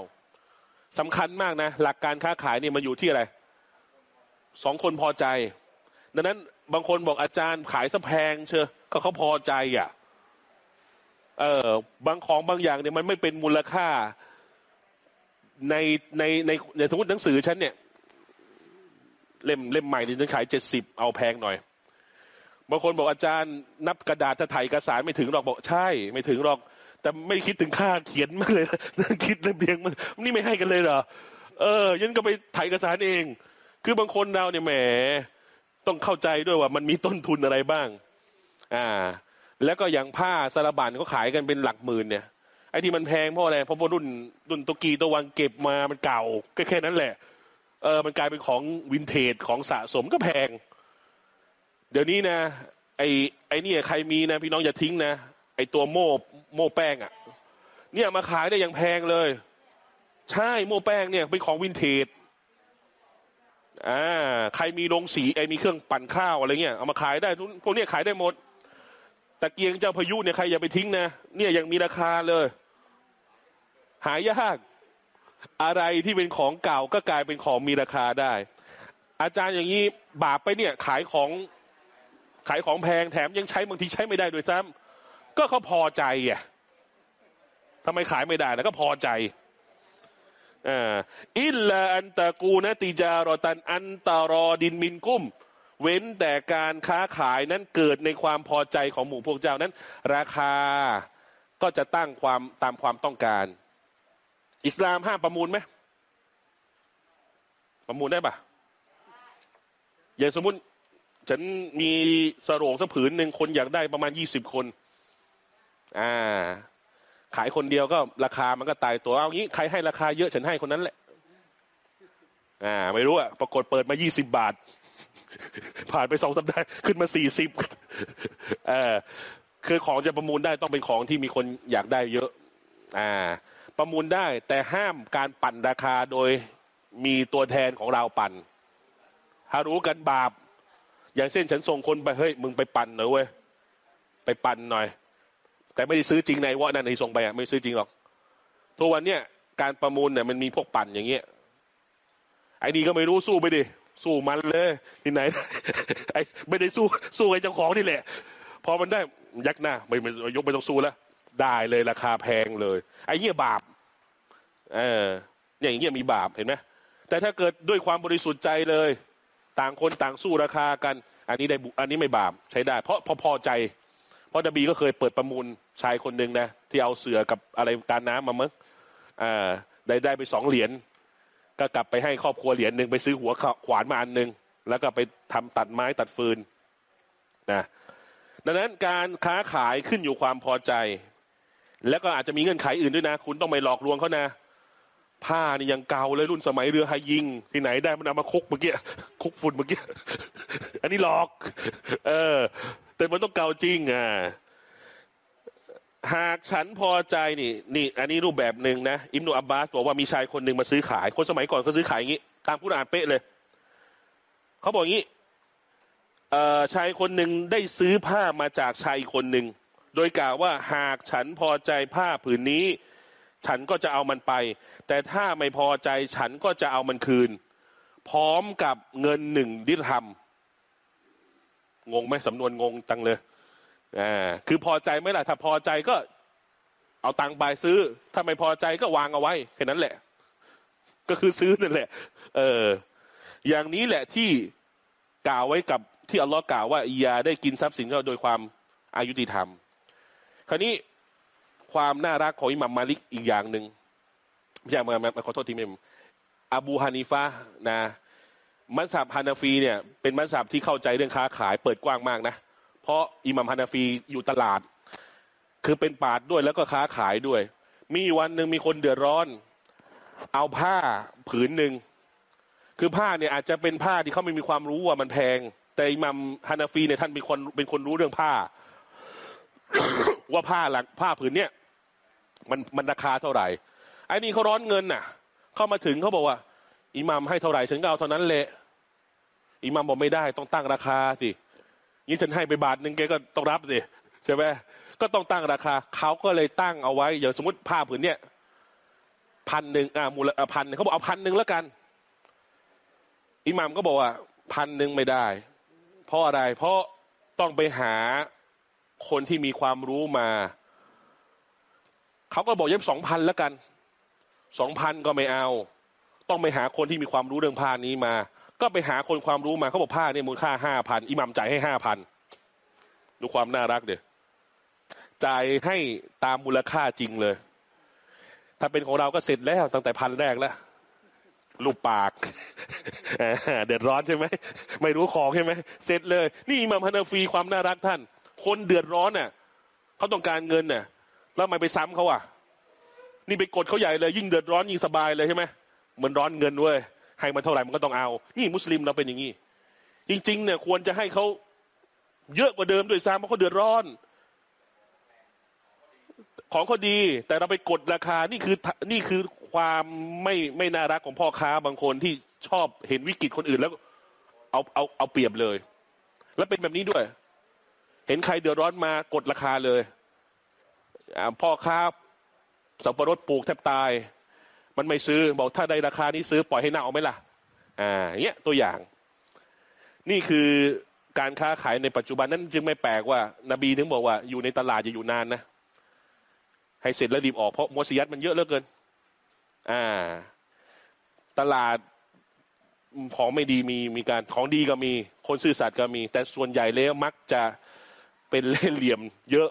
สำคัญมากนะ หลักการค้าขายเนี่ยมันอยู่ที่อะไรสองคนพอใจ ดังนั้นบางคนบอกอาจารย์ขายสะแพงเชอก็เขาพอใจอะเออบางของบางอย่างเนี่ยมันไม่เป็นมูลค่า ในในในในสมมติหนังสือฉันเนี่ย เล่มเล่มใหม่ที่ฉันขายเจ็ดสิบเอาแพงหน่อย บางคนบอกอาจารย์นับกระดาษจะถ่ายเอกสารไม่ถึงหรอกบอกใช่ ไม่ถึงหรอก แต่ไม่คิดถึงค่าเขียนมากเลยนะคิดระเบียงมันนี่ไม่ให้กันเลยเหรอเออยันก็ไปถ่ายเอกสารเอง คือบางคนเราเนี่ยแหม ต้องเข้าใจด้วยว่ามันมีต้นทุนอะไรบ้าง อ่า แล้วก็อย่างผ้าสารบันเขาขายกันเป็นหลักหมื่นเนี่ยไอ้ที่มันแพงเพราะอะไรเพราะว่ารุ่นรุ่นตุกีตะวันเก็บมามันเก่าก็แค่นั้นแหละ เออมันกลายเป็นของวินเทจของสะสมก็แพง เดี๋ยวนี้นะ ไอ้ไอ้เนี่ยใครมีนะพี่น้องอย่าทิ้งนะไอ้ตัวโม่โม่แป้งอะ่ะ เนี่ยมาขายได้อย่างแพงเลย ใช่โม่แป้งเนี่ยเป็นของวินเทจอ่าใครมีโรงสีไอ้มีเครื่องปั่นข้าวอะไรเงี้ยเอามาขายได้ทุกพวกเนี้ยขายได้หมดตะเกียงเจ้าพายุเนี่ยใครอย่าไปทิ้งนะเนี่ยยังมีราคาเลย หายากอะไรที่เป็นของเก่าก็กลายเป็นของมีราคาได้ อาจารย์อย่างนี้บาปไปเนี่ยขายของ ขายของแพงแถมยังใช้บางทีใช้ไม่ได้ด้วยซ้ำก็เขาพอใจอะทำไมขายไม่ได้นะก็พอใจอ่าอิลลาอันตะกูนะติจารอตันอันตารอดินมินกุ้ม เว้นแต่การค้าขายนั้นเกิดในความพอใจของหมู่พวกเจ้านั้น ราคาก็จะตั้งความตามความต้องการ อิสลามห้ามประมูลไหมประมูลได้ปะอย่างสมมุติ ฉันมีสโรงสักผืนหนึ่งคนอยากได้ประมาณยี่สิบคน อ่า ขายคนเดียวก็ราคามันก็ตายตัวเอางี้ใครให้ราคาเยอะฉันให้คนนั้นแหละ อ่า ไม่รู้อะปรากฏเปิดมายี่สิบบาท ผ่านไปสองสัปดาห์ขึ้นมาสี่สิบเออคือของจะประมูลได้ต้องเป็นของที่มีคนอยากได้เยอะ อ่า ประมูลได้แต่ห้ามการปั่นราคาโดยมีตัวแทนของเราปั่น ถ้ารู้กันบาป อย่างเช่นฉันส่งคนไปเฮ้ยมึงไปปั่นหน่อยเว้ยไปปั่นหน่อย แต่ไม่ได้ซื้อจริงในว่านั่นที่ส่งไปอะไม่ซื้อจริงหรอกทุกวันเนี้ยการประมูลเนี่ยมันมีพวกปั่นอย่างเงี้ยไอ้นี่ก็ไม่รู้สู้ไปดิสู้มันเลยที่ไหนไอ้ไม่ได้สู้สู้ไอ้เจ้าของนี่แหละ พอมันได้ยักหน้าไม่ไม่ยกไม่ต้องสู้แล้วได้เลยราคาแพงเลย ไอ้เงี้ยบาปเอออย่างเงี้ยมีบาปเห็นไหมแต่ถ้าเกิดด้วยความบริสุทธิ์ใจเลย ต่างคนต่างสู้ราคากัน อันนี้ได้บุอันนี้ไม่บาปใช้ได้ เพราะพอพอใจ เพราะดบีก็เคยเปิดประมูลชายคนหนึ่งนะที่เอาเสือกับอะไรการน้ำมามั้งอ่าได้ได้ไปสองเหรียญก็กลับไปให้ครอบครัวเหรียญหนึ่งไปซื้อหัวขวานมาอันหนึ่งแล้วก็ไปทำตัดไม้ตัดฟืนนะดังนั้นการค้าขายขึ้นอยู่ความพอใจ แล้วก็อาจจะมีเงื่อนไขอื่นด้วยนะ คุณต้องไม่หลอกลวงเขานะ ผ้านี่ยังเก่าเลยรุ่นสมัยเรือไฮยิง ที่ไหนได้มันเอามาคุกเมื่อกี้คุกฝุ่นเมื่อกี้อันนี้หลอก เออ แต่มันต้องเก่าจริงอะหากฉันพอใจนี่ นี่ อันนี้รูปแบบหนึ่งนะอิมนุอับบาสบอกว่ามีชายคนหนึ่งมาซื้อขาย คนสมัยก่อนเขาซื้อขายอย่างนี้ ตามกุรอานเป๊ะเลยเขาบอกอย่างนี้เอ่อชายคนหนึ่งได้ซื้อผ้ามาจากชายคนหนึ่งโดยกล่าวว่าหากฉันพอใจผ้าผืนนี้ ฉันก็จะเอามันไป แต่ถ้าไม่พอใจฉันก็จะเอามันคืน พร้อมกับเงินหนึ่งดิรหัมงงไหมสำนวนงงตังเลยอ่าคือพอใจไหมล่ะถ้าพอใจก็ เอาตังค์ไปซื้อ ถ้าไม่พอใจก็วางเอาไว้แค่นั้นแหละ ก็คือซื้อนั่นแหละ เออ อย่างนี้แหละที่กล่าวไว้กับที่อัลลอฮ์กล่าวว่าอย่าได้กินทรัพย์สินเขาโดยความอายุติธรรม คราวนี้ความน่ารักของอิหมัมมาลิกอีกอย่างหนึ่ง ไม่ใช่มาขอโทษทีเมมอบูฮานิฟะนะมัสยิดฮานาฟีเนี่ยเป็นมัสยิดที่เข้าใจเรื่องค้าขายเปิดกว้างมากนะเพราะอิหมัมฮานาฟีอยู่ตลาด คือเป็นปาดด้วยแล้วก็ค้าขายด้วย มีวันหนึ่งมีคนเดือดร้อน เอาผ้าผืนหนึ่งคือผ้าเนี่ยอาจจะเป็นผ้าที่เขาไม่มีความรู้ว่ามันแพง แต่อิหมัมฮานาฟีเนี่ยท่านเป็นคนเป็นคนรู้เรื่องผ้า ว่าผ้าหลังผ้าผืนเนี้ยมันมันราคาเท่าไหร่ ไอ้นี่เขาร้อนเงินน่ะ เข้ามาถึงเขาบอกว่า อิหมัมให้เท่าไหร่ฉันก็เอาเท่านั้นแหละอิหมัมบอกไม่ได้ต้องตั้งราคาสิยิ่งฉันให้ไปบาทหนึ่งแกก็ต้องรับสิใช่ไหมก็ต้องตั้งราคาเขาก็เลยตั้งเอาไว้ อย่างสมมติผ้าผืนเนี้ยพันหนึ่งอ่ามูลพันเขาบอกเอาพันหนึ่งแล้วกัน อิหมัมก็บอกว่าพันหนึ่งไม่ได้ เพราะอะไร เพราะต้องไปหาคนที่มีความรู้มา เขาก็บอกเย็บสองพันแล้วกัน สองพันก็ไม่เอา ต้องไปหาคนที่มีความรู้เรื่องผ้านี้มา ก็ไปหาคนความรู้มาเขาบอกผ้าเนี่ยมูลค่าห้าพันอิหมัมจ่ายให้ห้าพันดูความน่ารักเดี๋ยจ่ายให้ตามมูลค่าจริงเลย ถ้าเป็นของเราก็เสร็จแล้วตั้งแต่พันแรกแล้วลูกปาก เดือดร้อนใช่ไหม ไม่รู้ของใช่ไหม เสร็จเลย นี่อิหมัมฮานาฟีความน่ารักท่าน คนเดือดร้อนน่ะเขาต้องการเงินน่ะ แล้วทำไมไปซ้ำเขาอะ นี่ไปกดเขาใหญ่เลย ยิ่งเดือดร้อนยิ่งสบายเลยใช่ไหมเหมือนร้อนเงินเว้ยให้มันเท่าไหร่มันก็ต้องเอา นี่มุสลิมเราเป็นอย่างนี้ จริง ๆ เนี่ย ควรจะให้เขาเยอะกว่าเดิมด้วยซ้ำเพราะเขาเดือดร้อน ของเขาดี แต่เราไปกดราคา นี่คือนี่คือความไม่ไม่น่ารักของพ่อค้าบางคนที่ชอบเห็นวิกฤตคนอื่นแล้ว เอาเอาเอาเปรียบเลย แล้วเป็นแบบนี้ด้วย เห็นใครเดือดร้อนมากดราคาเลยพ่อค้า สับปะรดปลูกแทบตาย มันไม่ซื้อบอกถ้าได้ราคานี้ซื้อปล่อยให้เน่าไหมล่ะ อ่าเงี้ยตัวอย่าง นี่คือการค้าขายในปัจจุบันนั้นจึงไม่แปลกว่า นบีถึงบอกว่าอยู่ในตลาดจะอยู่นานนะให้เสร็จแล้วรีบออกเพราะมัวซียัดมันเยอะเหลือเกิน อ่า ตลาดของไม่ดีมีมีการของดีก็มี คนซื่อสัตย์ก็มี แต่ส่วนใหญ่แล้วมักจะเป็นเล่ห์เหลี่ยมเยอะ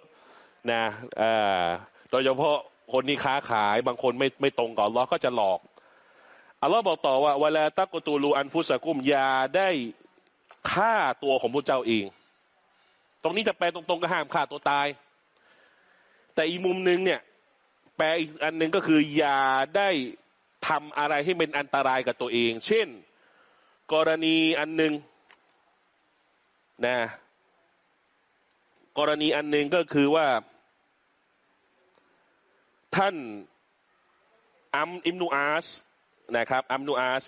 นะอ่าโดยเฉพาะ คนที่ค้าขาย บางคนไม่ไม่ตรงกับอัลลอฮ์ก็จะหลอกอัลลอฮ์บอกต่อว่าเวลาตักตูลูอันฟุสกุมยาได้ฆ่าตัวของพระเจ้าเอง ตรงนี้จะแปลตรงๆก็ห้ามฆ่าตัวตาย แต่อีกมุมหนึ่งเนี่ย แปลอีกอันหนึ่งก็คืออย่าได้ทำอะไรให้เป็นอันตรายกับตัวเอง เช่น กรณีอันหนึ่งนะกรณีอันหนึ่งก็คือว่า ท่านอัมอิมนูอาสนะครับอัมนูอาส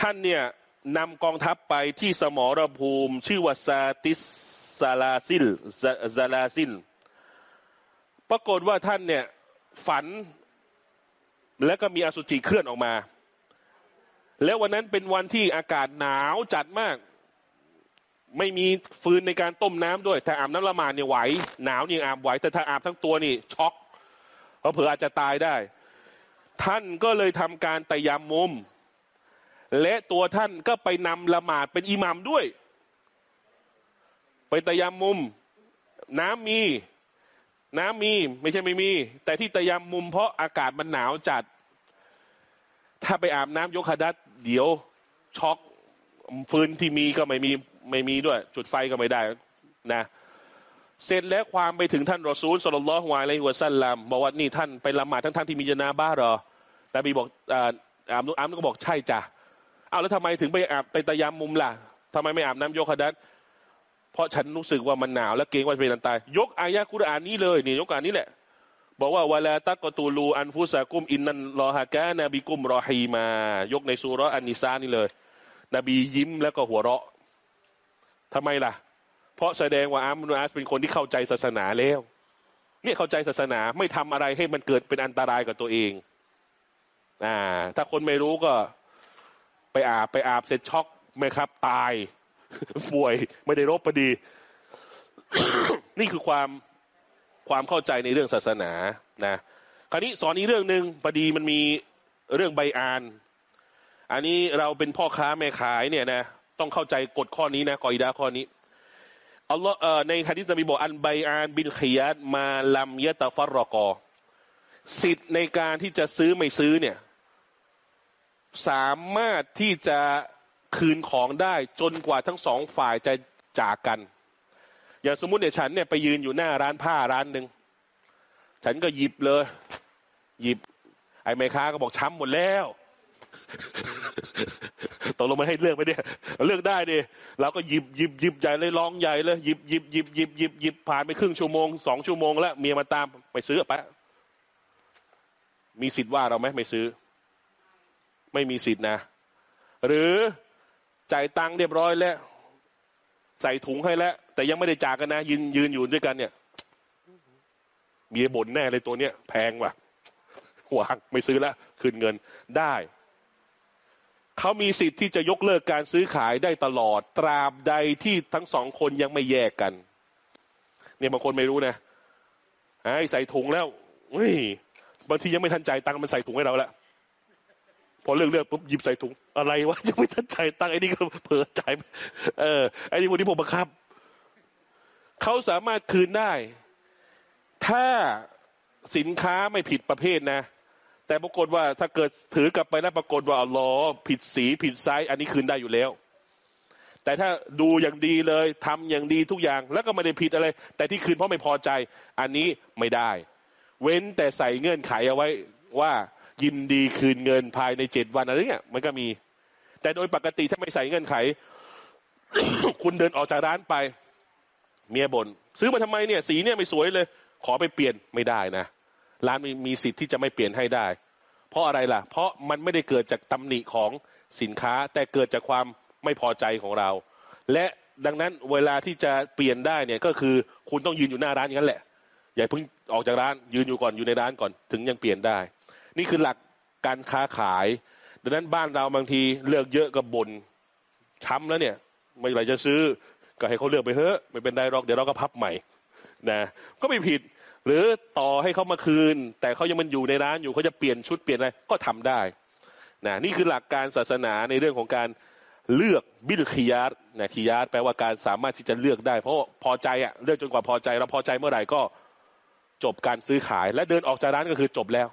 ท่านเนี่ยนำกองทัพไปที่สมรภูมิ ชื่อว่าซาติสซาลาซิลซาลาซิล ปรากฏว่าท่านเนี่ยฝันแล้วก็มีอสุจิเคลื่อนออกมา แล้ววันนั้นเป็นวันที่อากาศหนาวจัดมาก ไม่มีฟืนในการต้มน้ำด้วย ถ้าอาบน้ำละหมาดเนี่ยไหว หนาวเนี่ยอาบไหว แต่ถ้าอาบทั้งตัวนี่ช็อก เพราะเผื่ออาจจะตายได้ ท่านก็เลยทำการตยามมุม และตัวท่านก็ไปนำละหมาดเป็นอิหมัมด้วย ไปตยามมุม น้ำมี น้ำมีไม่ใช่ไม่มี แต่ที่ตยามมุม เพราะอากาศมันหนาวจัด ถ้าไปอาบน้ำยกขดัดเดี๋ยวช็อกฟืนที่มีก็ไม่มีไม่มีด้วย จุดไฟก็ไม่ได้นะ เสร็จแล้วความไปถึงท่านรอซูลสลลัลอฮุอะลัยฮิวสัลลัมบอกว่านี่ท่านไปละหมาดทั้งท่านที่มีจนาบ้าหรอนบีบอกอาอาบนุอาบนุก็บอกใช่จ้ะเอาแล้วทำไมถึงไปอาบไปตะยามมุมล่ะทำไมไม่อาบน้ำยกขดัดเพราะฉันรู้สึกว่ามันหนาวและเกรงว่าจะเป็นอันตราย ยกอายะคุรอานนี้เลยนี่ยกอานนี้แหละ บอกว่าวะลาตักตูลูอันฟุสะกุมอินนันรอฮะกะนบีกุมรอฮีมา ยกในสุราอันนิซานี่เลย นบียิ้มแล้วก็หัวเราะทำไมล่ะ เพราะแสดงว่าอามุนัสเป็นคนที่เข้าใจศาสนาแล้ว เนี่ยเข้าใจศาสนาไม่ทำอะไรให้มันเกิดเป็นอันตรายกับตัวเอง อ่า ถ้าคนไม่รู้ก็ ไปอาบไปอาบเสร็จช็อกไหมครับ ตาย ป่วย ไม่ได้รบพอดี นี่คือความความเข้าใจในเรื่องศาสนานะคราวนี้สอนอีกเรื่องหนึ่งพอดีมันมีเรื่องใบอาน อันนี้เราเป็นพ่อค้าแม่ขายเนี่ยนะต้องเข้าใจกฎข้อนี้นะกออิดาข้อนี้ อัลลอฮ์ในฮะดิษนบีบอกอันใบอานบินขยัดมาลำยะตะฟัรรอกอสิทธิ์ในการที่จะซื้อไม่ซื้อเนี่ย สามารถที่จะคืนของได้จนกว่าทั้งสองฝ่ายจะจากกัน อย่างสมมุติเนี่ยฉันเนี่ยไปยืนอยู่หน้าร้านผ้าร้านหนึ่งฉันก็หยิบเลย หยิบ ไอ้แม่ค้าก็บอกช้ำหมดแล้ว ตกลงมันให้เลือกไหมเนี่ยเลือกได้ดิเราก็หยิบหยิบหยิบใหญ่เลยร้องใหญ่เลยหยิบหยิบหยิบหยิบหยิบหยิบผ่านไปครึ่งชั่วโมงสองชั่วโมงแล้วเมียมาตามไปซื้อไปมีสิทธิ์ว่าเราไหมไม่ซื้อ ไม่มีสิทธิ์นะ หรือจ่ายตังค์เรียบร้อยแล้ว ใส่ถุงให้แล้ว แต่ยังไม่ได้จากกันนะ ยืนยืนอยู่ด้วยกันเนี่ยเมียบ่นแน่เลยตัวเนี้ยแพงว่ะวางไม่ซื้อแล้วคืนเงินได้ เขามีสิทธิ์ที่จะยกเลิกการซื้อขายได้ตลอด ตราบใดที่ทั้งสองคนยังไม่แยกกัน เนี่ยบางคนไม่รู้นะไอ้ใส่ถุงแล้วเฮ้ยบางทียังไม่ทันใจตังมันใส่ถุงให้เราแล้วพอเลือกเลือกปุ๊บหยิบใส่ถุงอะไรวะยังไม่ทันใจตังไอ้นี่ก็เผลอใจเออไอ้นี่พวกนี้ผมบังคับเขาสามารถคืนได้ ถ้าสินค้าไม่ผิดประเภทนะ แต่ปรากฏว่าถ้าเกิดถือกลับไปแล้วปรากฏว่าอ๋อผิดสีผิดไซส์อันนี้คืนได้อยู่แล้ว แต่ถ้าดูอย่างดีเลยทำอย่างดีทุกอย่างแล้วก็ไม่ได้ผิดอะไร แต่ที่คืนเพราะไม่พอใจ อันนี้ไม่ได้ เว้นแต่ใส่เงื่อนไขเอาไว้ว่ายินดีคืนเงินภายในเจ็ดวันอะไรเงี้ยมันก็มี แต่โดยปกติถ้าไม่ใส่เงื่อนไข คุณเดินออกจากร้านไป เมียบน่นซื้อมาทำไมเนี่ย สีเนี่ยไม่สวยเลย ขอไปเปลี่ยนไม่ได้นะ ร้านมีมีสิทธิ์ที่จะไม่เปลี่ยนให้ได้ เพราะอะไรล่ะ เพราะมันไม่ได้เกิดจากตำหนิของสินค้า แต่เกิดจากความไม่พอใจของเรา และดังนั้นเวลาที่จะเปลี่ยนได้เนี่ยก็คือคุณต้องยืนอยู่หน้าร้านอย่างนั้นแหละ อย่าเพิ่งออกจากร้านยืนอยู่ก่อนอยู่ในร้านก่อนถึงยังเปลี่ยนได้ นี่คือหลักการค้าขาย ดังนั้นบ้านเราบางทีเลือกเยอะกับบนช้ำแล้วเนี่ย ไม่ไรจะซื้อก็ให้เขาเลือกไปเถอะไม่เป็นไรหรอกเดี๋ยวเราก็พับใหม่นะก็ไม่ผิด หรือต่อให้เขามาคืน แต่เขายังมันอยู่ในร้านอยู่เขาจะเปลี่ยนชุดเปลี่ยนอะไรก็ทำได้นะนี่คือหลักการศาสนาในเรื่องของการเลือกบิลคียาร์นะคียาร์แปลว่าการสามารถที่จะเลือกได้ เพราะพอใจอะเลือกจนกว่าพอใจเราพอใจเมื่อไหร่ก็จบการซื้อขาย และเดินออกจากร้านก็คือจบแล้ว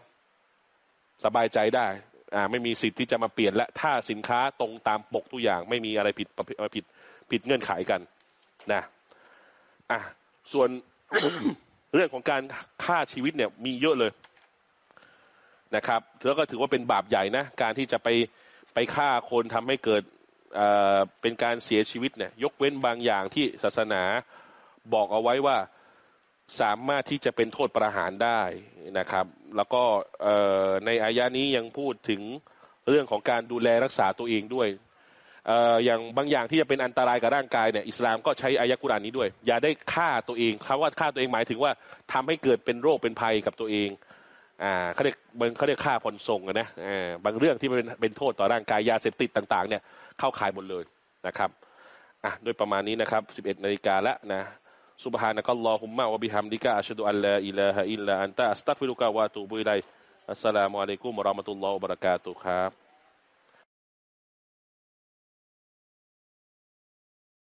สบายใจได้อ่าไม่มีสิทธิ์ที่จะมาเปลี่ยนและถ้าสินค้าตรงตามปกทุกอย่าง ไม่มีอะไรผิดผิดผิดเงื่อนไขกัน นะอะส่วน เรื่องของการฆ่าชีวิตเนี่ยมีเยอะเลยนะครับแล้วก็ถือว่าเป็นบาปใหญ่นะการที่จะไปไปฆ่าคนทำให้เกิดเเป็นการเสียชีวิตเนี่ยยกเว้นบางอย่างที่ศาสนาบอกเอาไว้ว่าสามารถที่จะเป็นโทษประหารได้นะครับ แล้วก็ในอายะนี้ยังพูดถึงเรื่องของการดูแลรักษาตัวเองด้วย อย่างบางอย่างที่จะเป็นอันตรายกับร่างกายเนี่ยอิสลามก็ใช้อายะกุรานนี้ด้วย อย่าได้ฆ่าตัวเองคำว่าฆ่าตัวเองหมายถึงว่าทำให้เกิดเป็นโรคเป็นภัยกับตัวเองอ่าเขาเรียกเขาเรียกฆ่าผ่อนส่งนะอ่าบางเรื่องที่เป็นเป็นโทษต่อร่างกายยาเสพติดต่าง ๆ เนี่ยเข้าข่ายหมดเลยนะครับอ่ะด้วยประมาณนี้นะครับ11นาฬิกาแล้วนะ سبحانك اللهم وبحمدك أشهد أن لا إله إلا أنت أستغفرك وأتوب إليك السلام عليكم ورحمة الله وبركاته ครับ